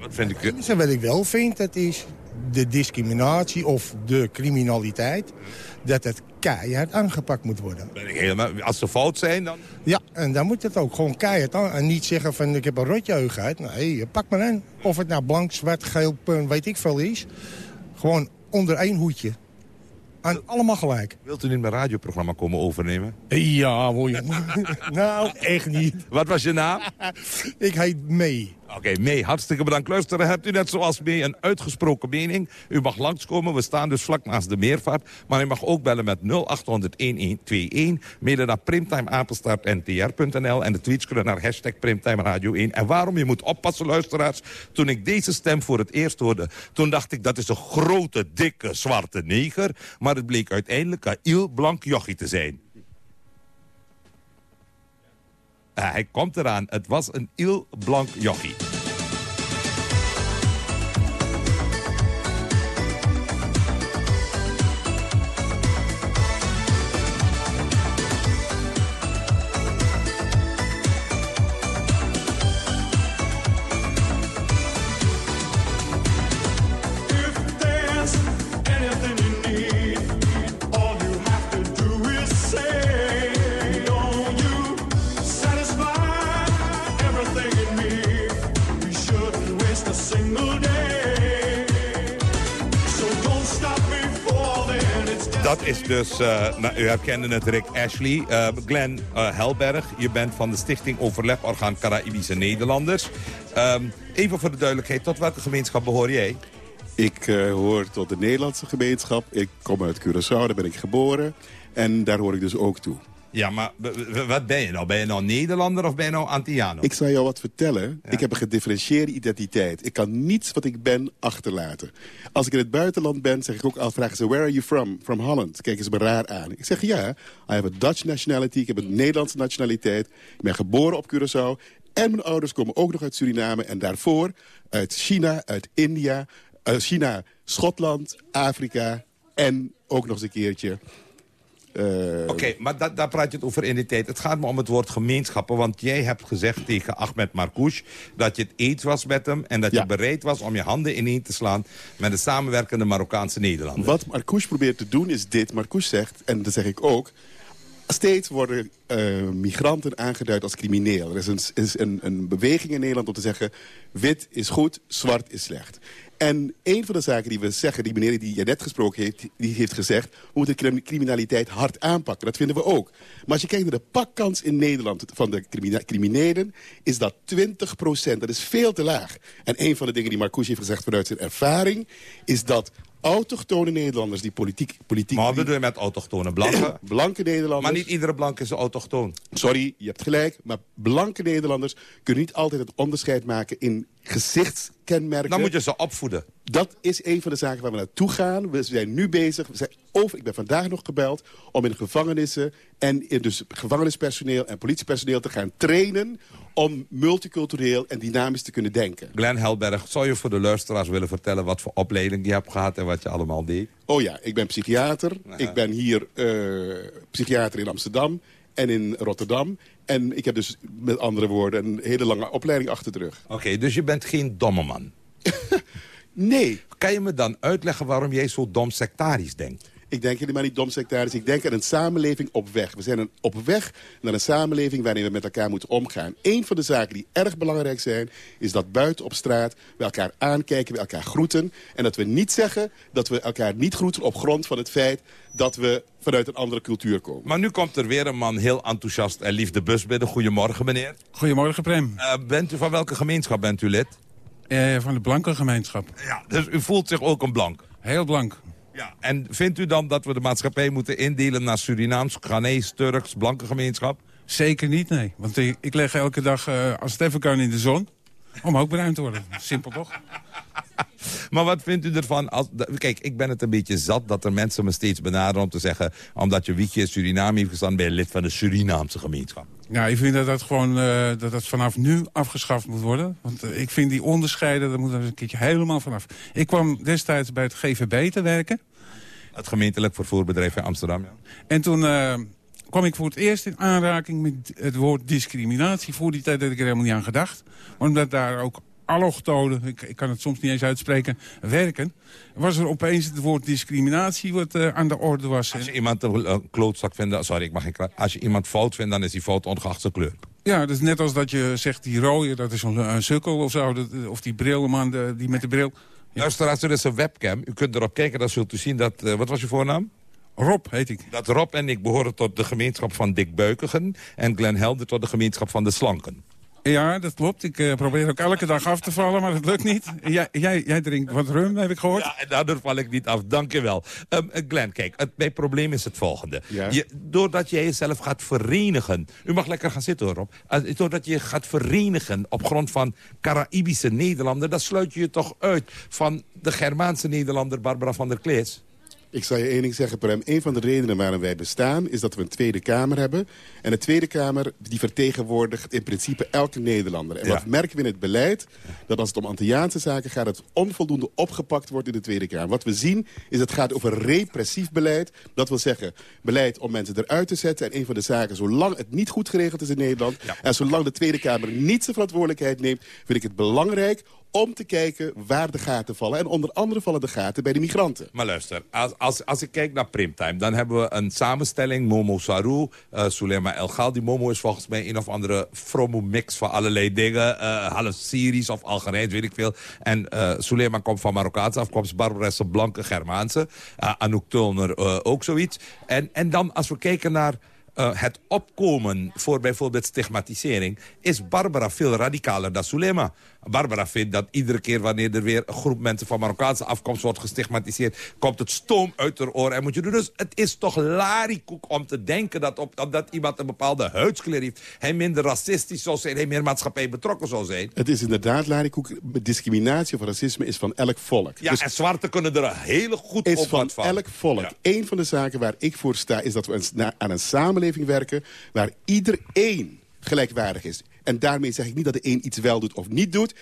Wat vind ik... Het wat ik wel vind, dat is de discriminatie of de criminaliteit... dat het keihard aangepakt moet worden. Ben ik helemaal, als ze fout zijn, dan... Ja, en dan moet het ook gewoon keihard aan. En niet zeggen van, ik heb een rotjeugheid. Nee, pak maar aan. Of het nou blank, zwart, geel, weet ik veel is. Gewoon onder één hoedje. En allemaal gelijk. Wilt u niet mijn radioprogramma komen overnemen? Ja, hoor je. nou, echt niet. Wat was je naam? ik heet Mee. Oké, okay, mee. Hartstikke bedankt. Luisteren, hebt u net zoals mee een uitgesproken mening? U mag langskomen. We staan dus vlak naast de meervaart. Maar u mag ook bellen met 0800-1121. Mede naar primtimeapenstaartntr.nl. En de tweets kunnen naar hashtag Primtime Radio 1. En waarom? Je moet oppassen, luisteraars. Toen ik deze stem voor het eerst hoorde... toen dacht ik, dat is een grote, dikke, zwarte neger. Maar het bleek uiteindelijk een blank jochie te zijn. Uh, hij komt eraan. Het was een il blank jochie. Dat is dus, uh, nou, u herkende het Rick Ashley. Uh, Glenn uh, Helberg, je bent van de Stichting Overlegorgaan Caraïbische Nederlanders. Um, even voor de duidelijkheid, tot welke gemeenschap behoor jij? Ik hoor tot de Nederlandse gemeenschap. Ik kom uit Curaçao, daar ben ik geboren. En daar hoor ik dus ook toe. Ja, maar wat ben je nou? Ben je nou Nederlander of ben je nou Antiano? Ik zal jou wat vertellen. Ik heb een gedifferentieerde identiteit. Ik kan niets wat ik ben achterlaten. Als ik in het buitenland ben, zeg ik ook al, vragen ze... Where are you from? From Holland. Kijken ze me raar aan. Ik zeg ja, I have a Dutch nationality. Ik heb een Nederlandse nationaliteit. Ik ben geboren op Curaçao. En mijn ouders komen ook nog uit Suriname. En daarvoor uit China, uit India. Uh, China, Schotland, Afrika en ook nog eens een keertje uh... Oké, maar da daar praat je het over in de tijd. Het gaat me om het woord gemeenschappen. Want jij hebt gezegd tegen Ahmed Marcouch... dat je het eens was met hem... en dat je bereid was om je handen ineen te slaan... met de samenwerkende Marokkaanse Nederlanders. Wat Marcouch probeert te doen is dit. Marcouch zegt, en dat zeg ik ook... Steeds worden uh, migranten aangeduid als crimineel. Er is, een, is een, een beweging in Nederland om te zeggen... wit is goed, zwart is slecht. En een van de zaken die we zeggen, die meneer die je net gesproken heeft... die heeft gezegd, we moeten criminaliteit hard aanpakken. Dat vinden we ook. Maar als je kijkt naar de pakkans in Nederland van de criminelen... is dat 20 procent. Dat is veel te laag. En een van de dingen die Marcouch heeft gezegd vanuit zijn ervaring... is dat autochtone Nederlanders die politiek... politiek maar wat bedoel je met autochtone? Blanke? blanke Nederlanders. Maar niet iedere blanke is autochtoon. Sorry, je hebt gelijk. Maar blanke Nederlanders kunnen niet altijd het onderscheid maken in gezichtskenmerken. Dan moet je ze opvoeden. Dat is een van de zaken waar we naartoe gaan. We zijn nu bezig. We zijn over, ik ben vandaag nog gebeld om in gevangenissen... en in dus gevangenispersoneel en politiepersoneel te gaan trainen om multicultureel en dynamisch te kunnen denken. Glenn Helberg, zou je voor de luisteraars willen vertellen... wat voor opleiding je hebt gehad en wat je allemaal deed? Oh ja, ik ben psychiater. Ik ben hier uh, psychiater in Amsterdam en in Rotterdam. En ik heb dus met andere woorden een hele lange opleiding achter de rug. Oké, dus je bent geen domme man? nee. Kan je me dan uitleggen waarom jij zo dom sectarisch denkt? Ik denk helemaal niet dom sectarisch. Ik denk aan een samenleving op weg. We zijn een, op weg naar een samenleving waarin we met elkaar moeten omgaan. Een van de zaken die erg belangrijk zijn... is dat buiten op straat we elkaar aankijken, we elkaar groeten. En dat we niet zeggen dat we elkaar niet groeten op grond van het feit... dat we vanuit een andere cultuur komen. Maar nu komt er weer een man heel enthousiast en lief de bus binnen. Goedemorgen, meneer. Goedemorgen, Prem. Uh, bent u van welke gemeenschap bent u lid? Uh, van de blanke gemeenschap. Ja, dus u voelt zich ook een blank? Heel blank. Ja, en vindt u dan dat we de maatschappij moeten indelen naar Surinaams, Ghanese, Turks, blanke gemeenschap? Zeker niet, nee. Want ik, ik leg elke dag, uh, als het even kan, in de zon. Om ook bruin te worden. Simpel toch? maar wat vindt u ervan? Als, kijk, ik ben het een beetje zat dat er mensen me steeds benaderen om te zeggen... omdat je wiegje in Suriname heeft gestaan, ben je lid van de Surinaamse gemeenschap. Ja, ik vind dat dat gewoon uh, dat dat vanaf nu afgeschaft moet worden. Want uh, ik vind die onderscheiden, daar moet er een keertje helemaal vanaf. Ik kwam destijds bij het GVB te werken. Het gemeentelijk vervoerbedrijf in Amsterdam, ja. En toen uh, kwam ik voor het eerst in aanraking met het woord discriminatie. Voor die tijd had ik er helemaal niet aan gedacht. Omdat daar ook allochtonen, ik, ik kan het soms niet eens uitspreken, werken. Was er opeens het woord discriminatie wat uh, aan de orde was. Als je iemand een klootzak vindt, sorry, ik mag geen Als je iemand fout vindt, dan is die fout ongeacht zijn kleur. Ja, dat is net als dat je zegt die rode, dat is een, sukkel of zo. Dat, of die brilman, die met de bril. Ja. Luisteraars, er is een webcam. U kunt erop kijken, dan zult u zien dat... Uh, wat was je voornaam? Rob heet ik. Dat Rob en ik behoren tot de gemeenschap van Dick Buikigen... en Glenn Helder tot de gemeenschap van de Slanken. Ja, dat klopt. Ik uh, probeer ook elke dag af te vallen, maar dat lukt niet. Jij, jij, jij drinkt wat rum, heb ik gehoord. Ja, daardoor val ik niet af. Dank je wel. Um, Glenn, kijk, het, mijn probleem is het volgende. Ja? Je, doordat jij jezelf gaat verenigen... U mag lekker gaan zitten, hoor, Rob. Uh, doordat je gaat verenigen op grond van Caraïbische Nederlander... dan sluit je je toch uit van de Germaanse Nederlander Barbara van der Klees. Ik zal je één ding zeggen, Prem. Een van de redenen waarom wij bestaan is dat we een Tweede Kamer hebben. En de Tweede Kamer die vertegenwoordigt in principe elke Nederlander. En ja. wat merken we in het beleid? Dat als het om Antilliaanse zaken gaat... het onvoldoende opgepakt wordt in de Tweede Kamer. Wat we zien is het gaat over repressief beleid. Dat wil zeggen beleid om mensen eruit te zetten. En een van de zaken, zolang het niet goed geregeld is in Nederland... Ja. en zolang de Tweede Kamer niet zijn verantwoordelijkheid neemt... vind ik het belangrijk om te kijken waar de gaten vallen. En onder andere vallen de gaten bij de migranten. Maar luister, als, als, als ik kijk naar Primtime... dan hebben we een samenstelling, Momo Saru, uh, Sulema El Gal. Die Momo is volgens mij een of andere fromo mix van allerlei dingen. Uh, half Syrisch of Algerijns, weet ik veel. En uh, komt van Marokkaanse afkomst. Een blanke Germaanse. Anouk Tulner ook zoiets. En, en dan als we kijken naar... Het opkomen voor bijvoorbeeld stigmatisering... is Barbara veel radicaler dan Sulema. Barbara vindt dat iedere keer wanneer er weer een groep mensen van Marokkaanse afkomst wordt gestigmatiseerd, komt het stoom uit haar oren en moet je doen. Dus het is toch larikoek om te denken dat op, omdat iemand een bepaalde huidskleur heeft, hij minder racistisch zou zijn, hij meer maatschappij betrokken zou zijn. Het is inderdaad larikoek. Discriminatie of racisme is van elk volk. Ja, dus en zwarte kunnen er heel goed is op van. van elk volk. Ja. Eén van de zaken waar ik voor sta is dat we een, aan een samenleving werken waar iedereen gelijkwaardig is. En daarmee zeg ik niet dat de een iets wel doet of niet doet.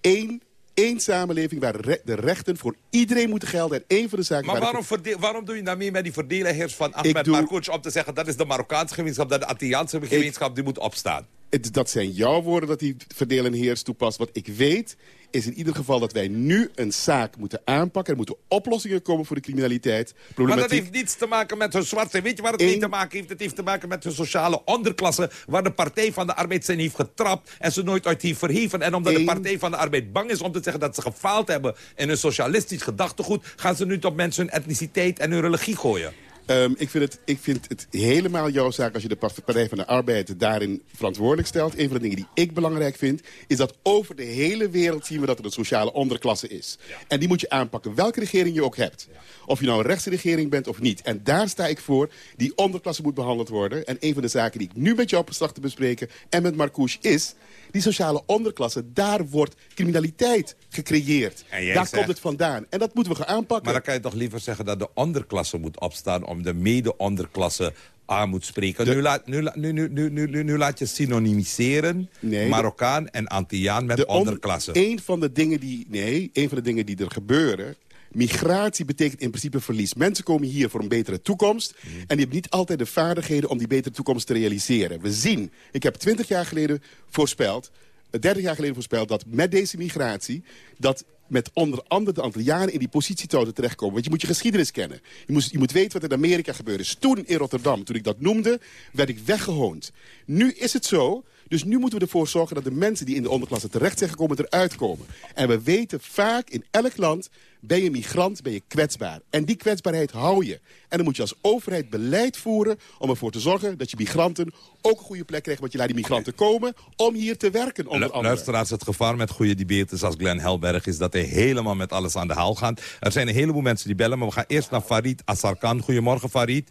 Eén één samenleving waar de rechten voor iedereen moeten gelden. En één van de zaken... Maar waarom, waarom doe je nou mee met die verdelenheers van Ahmed doe... Marcouch... om te zeggen dat is de Marokkaanse gemeenschap, dat de Antilliaanse gemeenschap ik... die moet opstaan? Het, dat zijn jouw woorden dat die verdeel en heers toepast. Wat ik weet is in ieder geval dat wij nu een zaak moeten aanpakken. Er moeten oplossingen komen voor de criminaliteit. Maar dat heeft niets te maken met hun zwarte. Weet je waar het mee te maken heeft? Het heeft te maken met hun sociale onderklasse... waar de Partij van de Arbeid zijn heeft getrapt... en ze nooit uit heeft verheven. En omdat de Partij van de Arbeid bang is om te zeggen... dat ze gefaald hebben in hun socialistisch gedachtegoed... gaan ze nu tot mensen hun etniciteit en hun religie gooien. Um, ik, vind het, ik vind het helemaal jouw zaak als je de Partij van de Arbeid daarin verantwoordelijk stelt. Een van de dingen die ik belangrijk vind, is dat over de hele wereld zien we dat er een sociale onderklasse is. Ja. En die moet je aanpakken, welke regering je ook hebt. Ja. Of je nou een rechtse regering bent of niet. En daar sta ik voor, die onderklasse moet behandeld worden. En een van de zaken die ik nu met jou op slag te bespreken en met Marcouche is Die sociale onderklasse, daar wordt criminaliteit gecreëerd. Daar zegt- komt het vandaan. En dat moeten we gaan aanpakken. Maar dan kan je toch liever zeggen dat de onderklasse moet opstaan... om de mede-onderklasse aan moet spreken. Nu, laat, nu, nu, nu, laat je synonymiseren Nee, Marokkaan en Antilliaan met De on- onderklasse. Een van de dingen die, nee, een van de dingen die er gebeuren... Migratie betekent in principe verlies. Mensen komen hier voor een betere toekomst. En die hebben niet altijd de vaardigheden om die betere toekomst te realiseren. We zien, ik heb twintig jaar geleden voorspeld... eh, 30 jaar geleden voorspeld dat met deze migratie... dat met onder andere de Antillianen in die positie terechtkomen. Want je moet je geschiedenis kennen. Je moet, je moet weten wat in Amerika gebeurd is. Toen in Rotterdam, toen ik dat noemde, werd ik weggehoond. Nu is het zo, dus nu moeten we ervoor zorgen... dat de mensen die in de onderklasse terecht zijn gekomen eruit komen. En we weten vaak in elk land... ben je migrant, ben je kwetsbaar. En die kwetsbaarheid hou je. En dan moet je als overheid beleid voeren... om ervoor te zorgen dat je migranten ook een goede plek krijgen... want je laat die migranten komen om hier te werken, onder andere. Luisteraars, het gevaar met goede debates als Glenn Helberg... is dat hij helemaal met alles aan de haal gaat. Er zijn een heleboel mensen die bellen, maar we gaan eerst naar Farid Assarkan. Goedemorgen, Farid.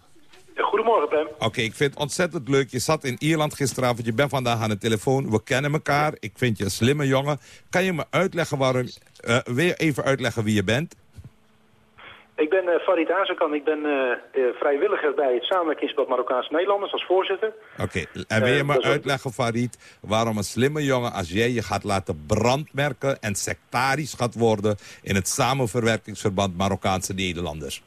Goedemorgen, Pam. Oké, ik vind het ontzettend leuk. Je zat in Ierland gisteravond, je bent vandaag aan de telefoon. We kennen elkaar, ik vind je een slimme jongen. Kan je me uitleggen waarom... wil je even uitleggen wie je bent? Ik ben eh, Farid Azekan. Ik ben eh, vrijwilliger bij het Samenwerkingsblad Marokkaanse Nederlanders als voorzitter. Oké, en wil je me uitleggen, Farid, waarom een slimme jongen als jij je gaat laten brandmerken en sectarisch gaat worden in het samenwerkingsverband Marokkaanse Nederlanders?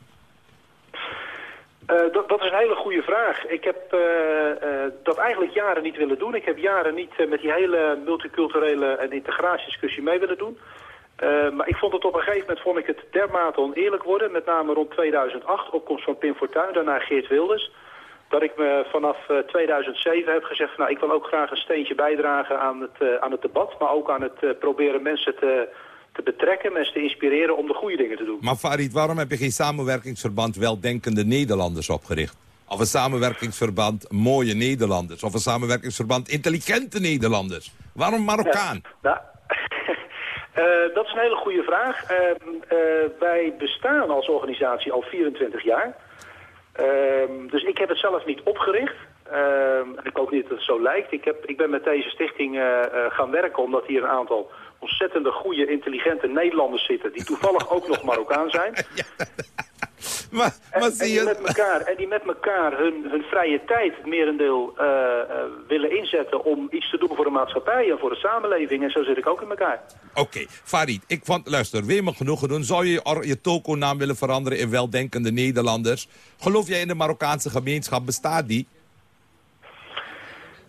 Eh, dat, dat is een hele goede vraag. Ik heb eh, eh, dat eigenlijk jaren niet willen doen. Ik heb jaren niet met die hele multiculturele en integratiediscussie mee willen doen. Maar ik vond het op een gegeven moment vond ik het dermate oneerlijk worden. Met name rond 2008, opkomst van Pim Fortuyn, daarna Geert Wilders. Dat ik me vanaf eh, 2007 heb gezegd, nou, ik wil ook graag een steentje bijdragen aan het, aan het debat. Maar ook aan het proberen mensen te, te betrekken, mensen te inspireren om de goede dingen te doen. Maar Farid, waarom heb je geen samenwerkingsverband weldenkende Nederlanders opgericht? Of een samenwerkingsverband mooie Nederlanders? Of een samenwerkingsverband intelligente Nederlanders? Waarom Marokkaan? Nou, eh, dat is een hele goede vraag. Ehm, eh, wij bestaan als organisatie al 24 jaar. Ehm, dus ik heb het zelf niet opgericht. Ehm, ik hoop niet dat het zo lijkt. Ik, heb, ik ben met deze stichting eh, gaan werken omdat hier een aantal ontzettende goede, intelligente Nederlanders zitten... die toevallig ook nog Marokkaan zijn. Maar, en, en die met elkaar, en die met elkaar hun, hun vrije tijd het merendeel eh, willen inzetten om iets te doen voor de maatschappij en voor de samenleving. En zo zit ik ook in elkaar. Oké, Farid, ik vond, luister, je me genoegen doen? Zou je je, je toko-naam willen veranderen in weldenkende Nederlanders? Geloof jij in de Marokkaanse gemeenschap? Bestaat die?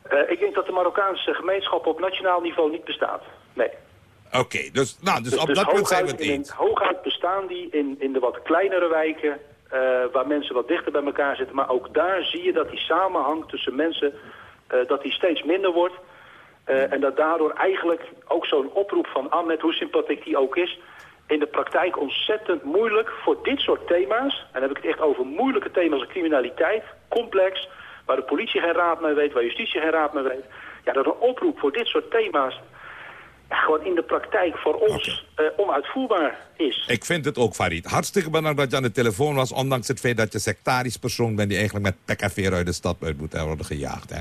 Eh, ik denk dat de Marokkaanse gemeenschap op nationaal niveau niet bestaat. Nee. Oké, dus, nou, dus, op dat punt zijn we het eens. hooguit bestaan die in, in de wat kleinere wijken, eh, waar mensen wat dichter bij elkaar zitten. Maar ook daar zie je dat die samenhang tussen mensen, eh, dat die steeds minder wordt. Eh, en dat daardoor eigenlijk ook zo'n oproep van Ahmed, hoe sympathiek die ook is, in de praktijk ontzettend moeilijk voor dit soort thema's. En dan heb ik het echt over moeilijke thema's als criminaliteit, complex, waar de politie geen raad mee weet, waar justitie geen raad mee weet. Ja, dat een oproep voor dit soort thema's gewoon in de praktijk voor ons eh, onuitvoerbaar is. Ik vind het ook, Farid. Hartstikke bedankt dat je aan de telefoon was... ondanks het feit dat je sectarisch persoon bent... die eigenlijk met pek en veer uit de stad uit moet worden gejaagd. Hè?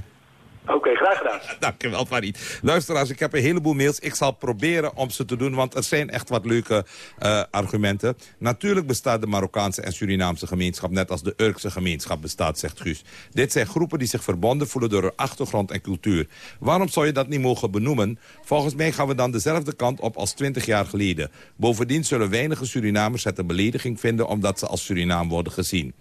Oké, graag gedaan. Dankjewel, Farid. Luisteraars, ik heb een heleboel mails. Ik zal proberen om ze te doen, want er zijn echt wat leuke eh, argumenten. Natuurlijk bestaat de Marokkaanse en Surinaamse gemeenschap... net als de Urkse gemeenschap bestaat, zegt Guus. Dit zijn groepen die zich verbonden voelen door hun achtergrond en cultuur. Waarom zou je dat niet mogen benoemen? Volgens mij gaan we dan dezelfde kant op als 20 jaar geleden. Bovendien zullen weinige Surinamers het een belediging vinden... omdat ze als Surinaam worden gezien.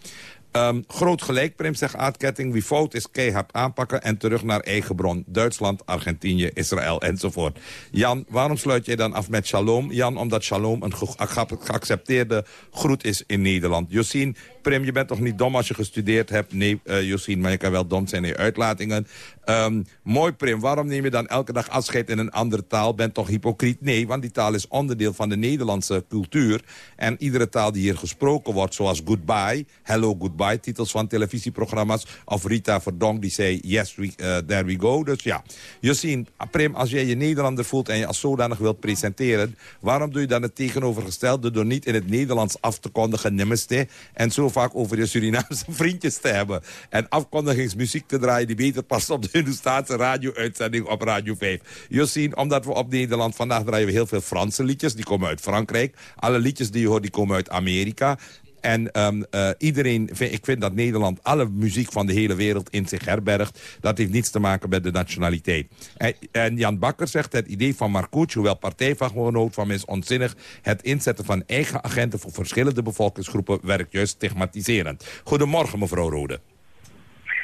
Ehm, groot gelijk, Prim, zegt Aardketting. Wie fout is, keihard aanpakken en terug naar eigen bron. Duitsland, Argentinië, Israël enzovoort. Jan, waarom sluit jij dan af met shalom? Jan, omdat shalom een ge- ge- geaccepteerde groet is in Nederland. Josien, Prim, je bent toch niet dom als je gestudeerd hebt? Nee, eh Josien, maar je kan wel dom zijn in uitlatingen. Ehm, mooi, Prim, waarom neem je dan elke dag afscheid in een andere taal? Bent toch hypocriet? Nee, want die taal is onderdeel van de Nederlandse cultuur. En iedere taal die hier gesproken wordt, zoals goodbye, hello, goodbye titels van televisieprogramma's. Of Rita Verdonk die zei Yes, we, eh, there we go. Dus ja, je ziet, Prim, als jij je Nederlander voelt en je als zodanig wilt presenteren... waarom doe je dan het tegenovergestelde door niet in het Nederlands af te kondigen, nimmerste, en zo vaak over je Surinaamse vriendjes te hebben. En afkondigingsmuziek te draaien die beter past op de Hindoestaanse radio-uitzending op Radio 5. Je omdat we op Nederland vandaag draaien we heel veel Franse liedjes. Die komen uit Frankrijk. Alle liedjes die je hoort, die komen uit Amerika. En um, uh, iedereen, ik vind dat Nederland alle muziek van de hele wereld in zich herbergt. Dat heeft niets te maken met de nationaliteit. En, en Jan Bakker zegt het idee van Marcouch, hoewel partijvangenoot van is onzinnig. Het inzetten van eigen agenten voor verschillende bevolkingsgroepen werkt juist stigmatiserend. Goedemorgen mevrouw Rode.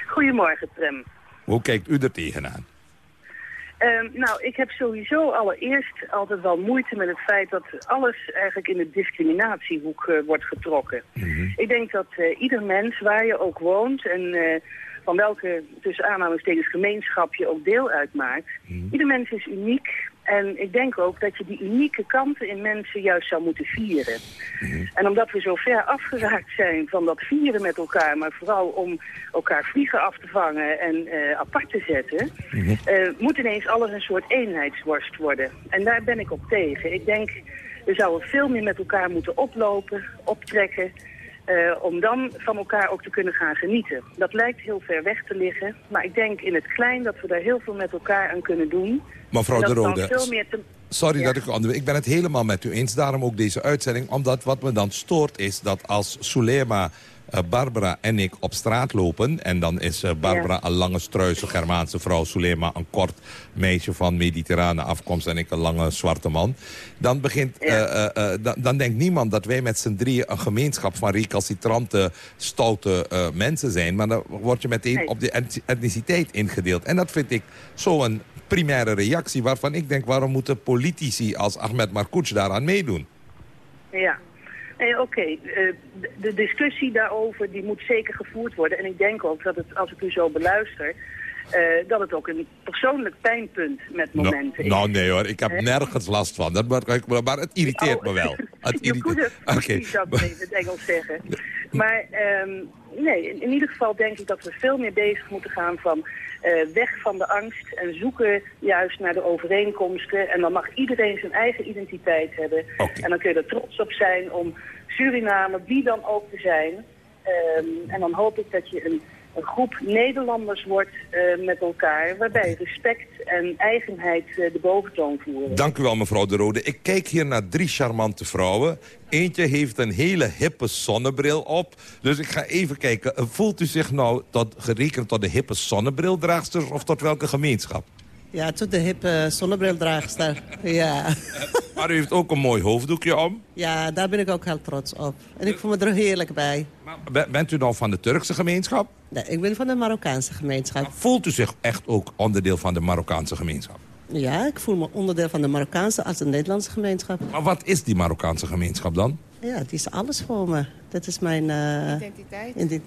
Goedemorgen Prem. Hoe kijkt u er tegenaan? Um, nou, ik heb sowieso allereerst altijd wel moeite met het feit dat alles eigenlijk in de discriminatiehoek uh, wordt getrokken. Mm -hmm. Ik denk dat uh, ieder mens, waar je ook woont en uh, van welke tussen aanhalingstekens gemeenschap je ook deel uitmaakt, mm -hmm. ieder mens is uniek. En ik denk ook dat je die unieke kanten in mensen juist zou moeten vieren. Mm -hmm. En omdat we zo ver afgeraakt zijn van dat vieren met elkaar... maar vooral om elkaar vliegen af te vangen en uh, apart te zetten... Mm -hmm. uh, moet ineens alles een soort eenheidsworst worden. En daar ben ik op tegen. Ik denk, we zouden veel meer met elkaar moeten oplopen, optrekken... Uh, om dan van elkaar ook te kunnen gaan genieten. Dat lijkt heel ver weg te liggen, maar ik denk in het klein dat we daar heel veel met elkaar aan kunnen doen. Mevrouw de Rode, te... sorry ja. dat ik u Ik ben het helemaal met u eens, daarom ook deze uitzending. Omdat wat me dan stoort is dat als Sulema... Uh, Barbara en ik op straat lopen... en dan is uh, Barbara ja. een lange struise Germaanse vrouw... Sulema een kort meisje van mediterrane afkomst... en ik een lange zwarte man. Dan, begint, ja. uh, dan, dan, denkt niemand dat wij met z'n drieën... een gemeenschap van recalcitrante, stoute mensen zijn. Maar dan word je meteen op de etniciteit ingedeeld. En dat vind ik zo'n primaire reactie... waarvan ik denk, waarom moeten politici als Ahmed Marcouch daaraan meedoen? Ja, Nee, oké. Okay. Uh, de discussie daarover die moet zeker gevoerd worden. En ik denk ook dat het, als ik u zo beluister... Uh, dat het ook een persoonlijk pijnpunt met momenten no, is. Nou, nee hoor. Ik heb He? nergens last van. Dat, maar, maar het irriteert oh, me wel. Het irriteert... Oké. Okay. zou ik in het Engels zeggen. Maar um, nee, in, in ieder geval denk ik dat we veel meer bezig moeten gaan van... Uh, weg van de angst en zoeken juist naar de overeenkomsten. En dan mag iedereen zijn eigen identiteit hebben. Okay. En dan kun je er trots op zijn om Suriname, wie dan ook te zijn. Um, en dan hoop ik dat je een, een groep Nederlanders wordt uh, met elkaar... waarbij respect en eigenheid uh, de boventoon voeren. Dank u wel, mevrouw De Rode. Ik kijk hier naar drie charmante vrouwen. Eentje heeft een hele hippe zonnebril op. Dus ik ga even kijken. Voelt u zich nou tot, gerekend tot de hippe zonnebrildraagster... of tot welke gemeenschap? Ja, tot de hippe zonnebrildraagster, ja. Maar u heeft ook een mooi hoofddoekje om. Ja, daar ben ik ook heel trots op. En ik voel me er heerlijk bij. Maar bent u nou van de Turkse gemeenschap? Nee, ik ben van de Marokkaanse gemeenschap. Maar voelt u zich echt ook onderdeel van de Marokkaanse gemeenschap? Ja, ik voel me onderdeel van de Marokkaanse als de Nederlandse gemeenschap. Maar wat is die Marokkaanse gemeenschap dan? Ja, die is alles voor me. Dat is mijn... Uh, identiteit. Ident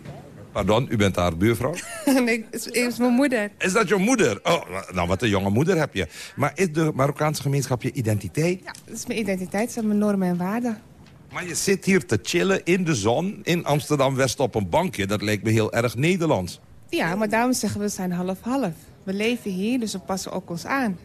Pardon, u bent haar buurvrouw? nee, het is mijn moeder. Is dat je moeder? Oh, nou, wat een jonge moeder heb je. Maar is de Marokkaanse gemeenschap je identiteit? Ja, dat is mijn identiteit. Dat zijn mijn normen en waarden. Maar je zit hier te chillen in de zon in Amsterdam-West op een bankje. Dat lijkt me heel erg Nederlands. Ja, maar daarom zeggen we, we zijn half-half. We leven hier, dus we passen ook ons aan.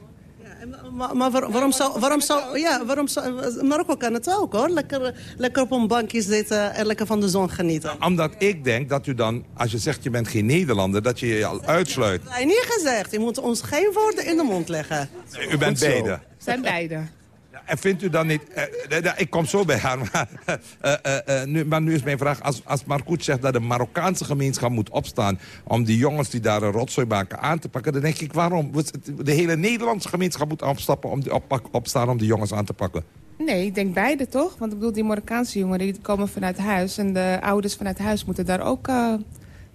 Maar, maar waar, waarom zou... Waarom zou ja, waarom zou, Marokko kan het ook, hoor. Lekker, lekker op een bankje zitten en lekker van de zon genieten. Nou, omdat ik denk dat u dan, als je zegt je bent geen Nederlander... dat je je al uitsluit. Dat heb niet gezegd. Je moet ons geen woorden in de mond leggen. U bent beide. We zijn beide. En vindt u dan niet... Uh, ik kom zo bij haar, maar, uh, nu, maar nu is mijn vraag... als, als Marcoet zegt dat de Marokkaanse gemeenschap moet opstaan... om die jongens die daar een rotzooi maken aan te pakken... dan denk ik, waarom? De hele Nederlandse gemeenschap moet opstappen om opstaan om die jongens aan te pakken. Nee, ik denk beide toch? Want ik bedoel, die Marokkaanse jongeren die komen vanuit huis... en de ouders vanuit huis moeten daar ook...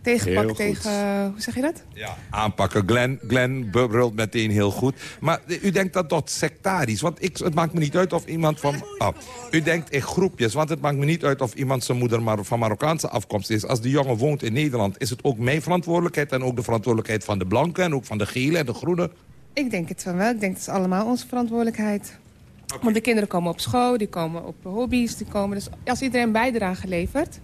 Tegenpakken tegen, uh, hoe zeg je dat? Ja, aanpakken. Glenn, Glenn bubbelt meteen heel goed. Maar u denkt dat dat sectarisch, want ik, het maakt me niet uit of iemand van... Oh, u denkt in groepjes, want het maakt me niet uit of iemand zijn moeder maar van Marokkaanse afkomst is. Als die jongen woont in Nederland, is het ook mijn verantwoordelijkheid... en ook de verantwoordelijkheid van de blanken en ook van de gele en de groene? Ik denk het van wel. Ik denk het is allemaal onze verantwoordelijkheid. Okay. Want de kinderen komen op school, die komen op hobby's, die komen... Dus als iedereen bijdrage levert...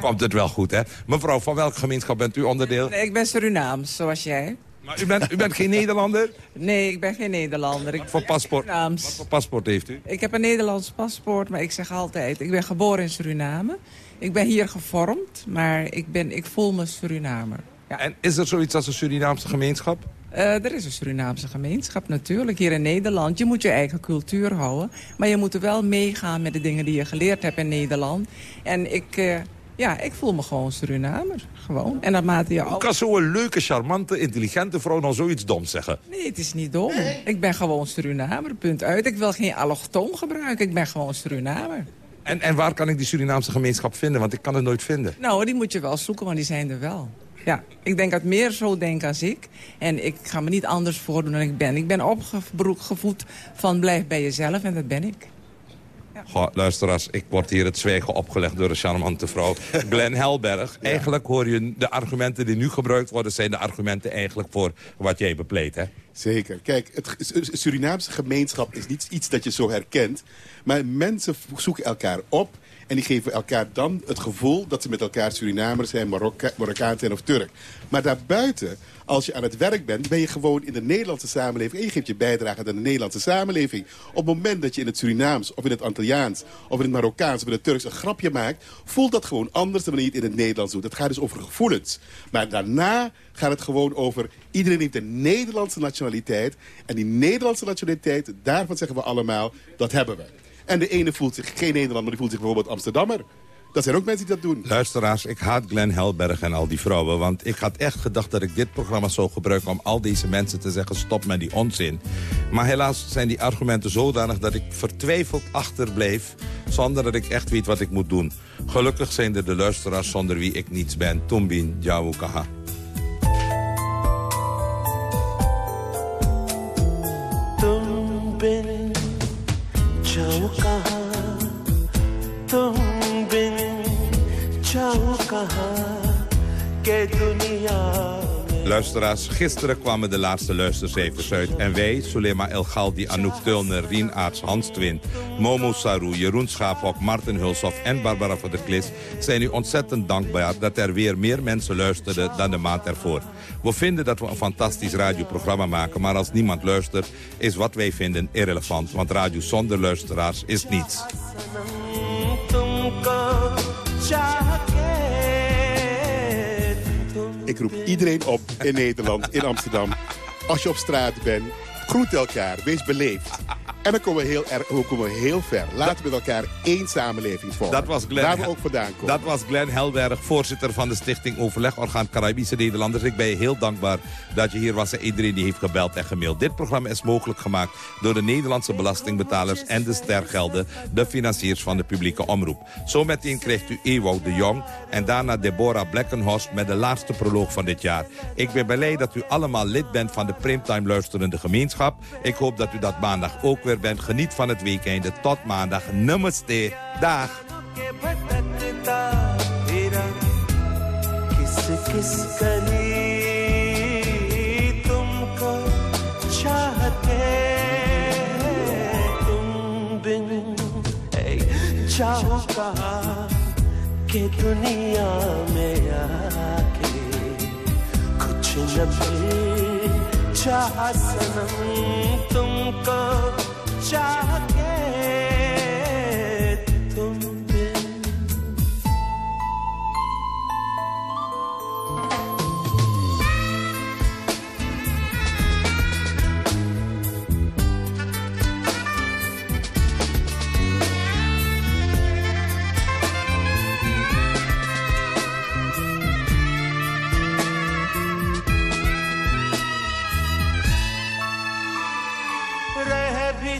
Komt het wel goed, hè? Mevrouw, van welke gemeenschap bent u onderdeel? Ik ben Surinaams, zoals jij. Maar u bent, u bent geen Nederlander? Nee, ik ben geen Nederlander. Ik Wat voor, paspoort, wat voor paspoort heeft u? Ik heb een Nederlands paspoort, maar ik zeg altijd... ik ben geboren in Suriname. Ik ben hier gevormd, maar ik, ben, ik voel me Surinamer. Ja. En is er zoiets als een Surinaamse gemeenschap? Uh, er is een Surinaamse gemeenschap natuurlijk hier in Nederland. Je moet je eigen cultuur houden. Maar je moet er wel meegaan met de dingen die je geleerd hebt in Nederland. En ik, uh, ja, ik voel me gewoon Surinamer. Gewoon. En naarmate je Hoe kan zo'n leuke, charmante, intelligente vrouw nou zoiets doms zeggen? Nee, het is niet dom. Ik ben gewoon Surinamer, punt uit. Ik wil geen allochtoon gebruiken. Ik ben gewoon Surinamer. En, en waar kan ik die Surinaamse gemeenschap vinden? Want ik kan het nooit vinden. Nou, die moet je wel zoeken, want die zijn er wel. Ja, ik denk dat meer zo denken als ik. En ik ga me niet anders voordoen dan ik ben. Ik ben opgevoed van blijf bij jezelf en dat ben ik. Ja. Goh, luisteraars, ik word hier het zwijgen opgelegd door een charmante vrouw. Glenn Helberg, eigenlijk hoor je de argumenten die nu gebruikt worden... zijn de argumenten eigenlijk voor wat jij bepleedt, hè? Zeker. Kijk, het Surinaamse gemeenschap is niet iets dat je zo herkent. Maar mensen zoeken elkaar op en die geven elkaar dan het gevoel dat ze met elkaar Surinamers zijn, Marokka Marokkaan zijn of Turk. Maar daarbuiten, als je aan het werk bent, ben je gewoon in de Nederlandse samenleving. En je geeft je bijdrage aan de Nederlandse samenleving. Op het moment dat je in het Surinaams, of in het Antilliaans, of in het Marokkaans, of in het Turks een grapje maakt, voelt dat gewoon anders dan wanneer je het in het Nederlands doet. Het gaat dus over gevoelens. Maar daarna gaat het gewoon over, iedereen heeft een Nederlandse nationaliteit. En die Nederlandse nationaliteit, daarvan zeggen we allemaal, dat hebben we. En de ene voelt zich geen Nederlander, die voelt zich bijvoorbeeld Amsterdammer. Dat zijn ook mensen die dat doen. Luisteraars, ik haat Glenn Helberg en al die vrouwen. Want ik had echt gedacht dat ik dit programma zou gebruiken... om al deze mensen te zeggen, stop met die onzin. Maar helaas zijn die argumenten zodanig dat ik vertwijfeld achterbleef... zonder dat ik echt weet wat ik moet doen. Gelukkig zijn er de luisteraars zonder wie ik niets ben. Tumbin Jawukaha. Tumbin जाऊँ कहा? तुम बिन जाओ कहा? के दुनिया Luisteraars, gisteren kwamen de laatste luistercijfers uit. En wij, Sulema El Galdi, Anouk Tulner, Rien Aarts, Hans Twint... Momo Saru, Jeroen Schaaphok, Martin Hulshoff en Barbara van der Klis... zijn u ontzettend dankbaar dat er weer meer mensen luisterden dan de maand ervoor. We vinden dat we een fantastisch radioprogramma maken... maar als niemand luistert, is wat wij vinden irrelevant. Want radio zonder luisteraars is niets. Ik roep iedereen op in Nederland, in Amsterdam. Als je op straat bent, groet elkaar, wees beleefd. En dan komen we heel, erg, we komen heel ver. Laten we met elkaar één samenleving vormen. Dat was Glenn, Waar we ook vandaan komen. Dat was Glenn Helberg, voorzitter van de stichting Overlegorgaan Caribische Nederlanders. Ik ben je heel dankbaar dat je hier was en iedereen die heeft gebeld en gemaild. Dit programma is mogelijk gemaakt door de Nederlandse belastingbetalers en de stergelden, de financiers van de publieke omroep. Zometeen krijgt u Ewout de Jong en daarna Deborah Blackenhorst met de laatste proloog van dit jaar. Ik ben blij dat u allemaal lid bent van de Primetime Luisterende Gemeenschap. Ik hoop dat u dat maandag ook weer bent. Geniet van het weekende. Tot maandag. Namaste. Dag. जाओ कहाँ के दुनिया में आके कुछ न फिर चाह सनम तुमको चाह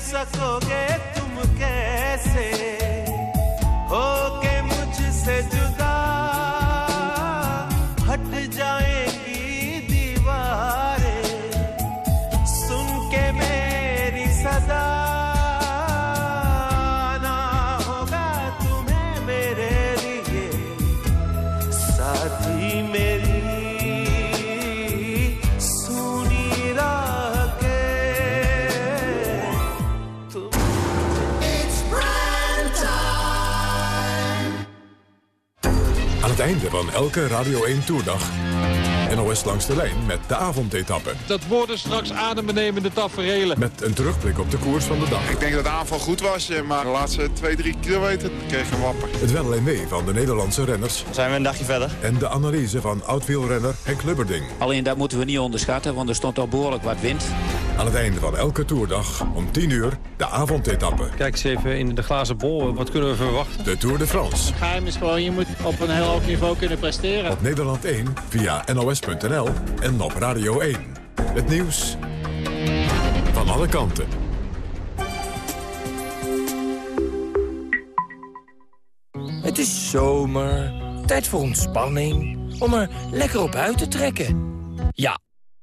सकोगे Einde van elke Radio 1 Toerdag. NOS langs de lijn met de avondetappe. Dat worden straks adembenemende taferelen. Met een terugblik op de koers van de dag. Ik denk dat de aanval goed was, eh, maar de laatste 2, 3 kilometer kreeg een wapper. Het wel en wee van de Nederlandse renners. Zijn we een dagje verder? En de analyse van oud-wielrenner Henk Lubberding. Alleen dat moeten we niet onderschatten, want er stond al behoorlijk wat wind. Aan het einde van elke toerdag om 10 uur de avondetappe. Kijk eens even in de glazen bol, wat kunnen we verwachten? De Tour de France. Het geheim is gewoon, je moet op een heel hoog niveau kunnen presteren. Op Nederland 1 via nos.nl en op Radio 1. Het nieuws van alle kanten. Het is zomer, tijd voor ontspanning, om er lekker op uit te trekken. Ja,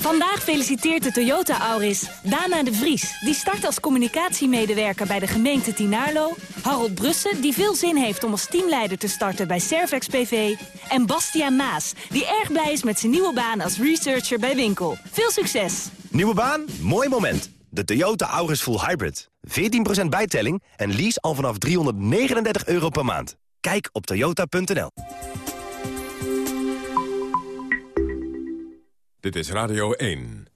Vandaag feliciteert de Toyota Auris Dana de Vries. Die start als communicatiemedewerker bij de gemeente Tinarlo. Harold Brussen, die veel zin heeft om als teamleider te starten bij Servex PV. En Bastiaan Maas, die erg blij is met zijn nieuwe baan als researcher bij Winkel. Veel succes! Nieuwe baan? Mooi moment. De Toyota Auris Full Hybrid. 14% bijtelling en lease al vanaf 339 euro per maand. Kijk op toyota.nl. Dit is Radio 1.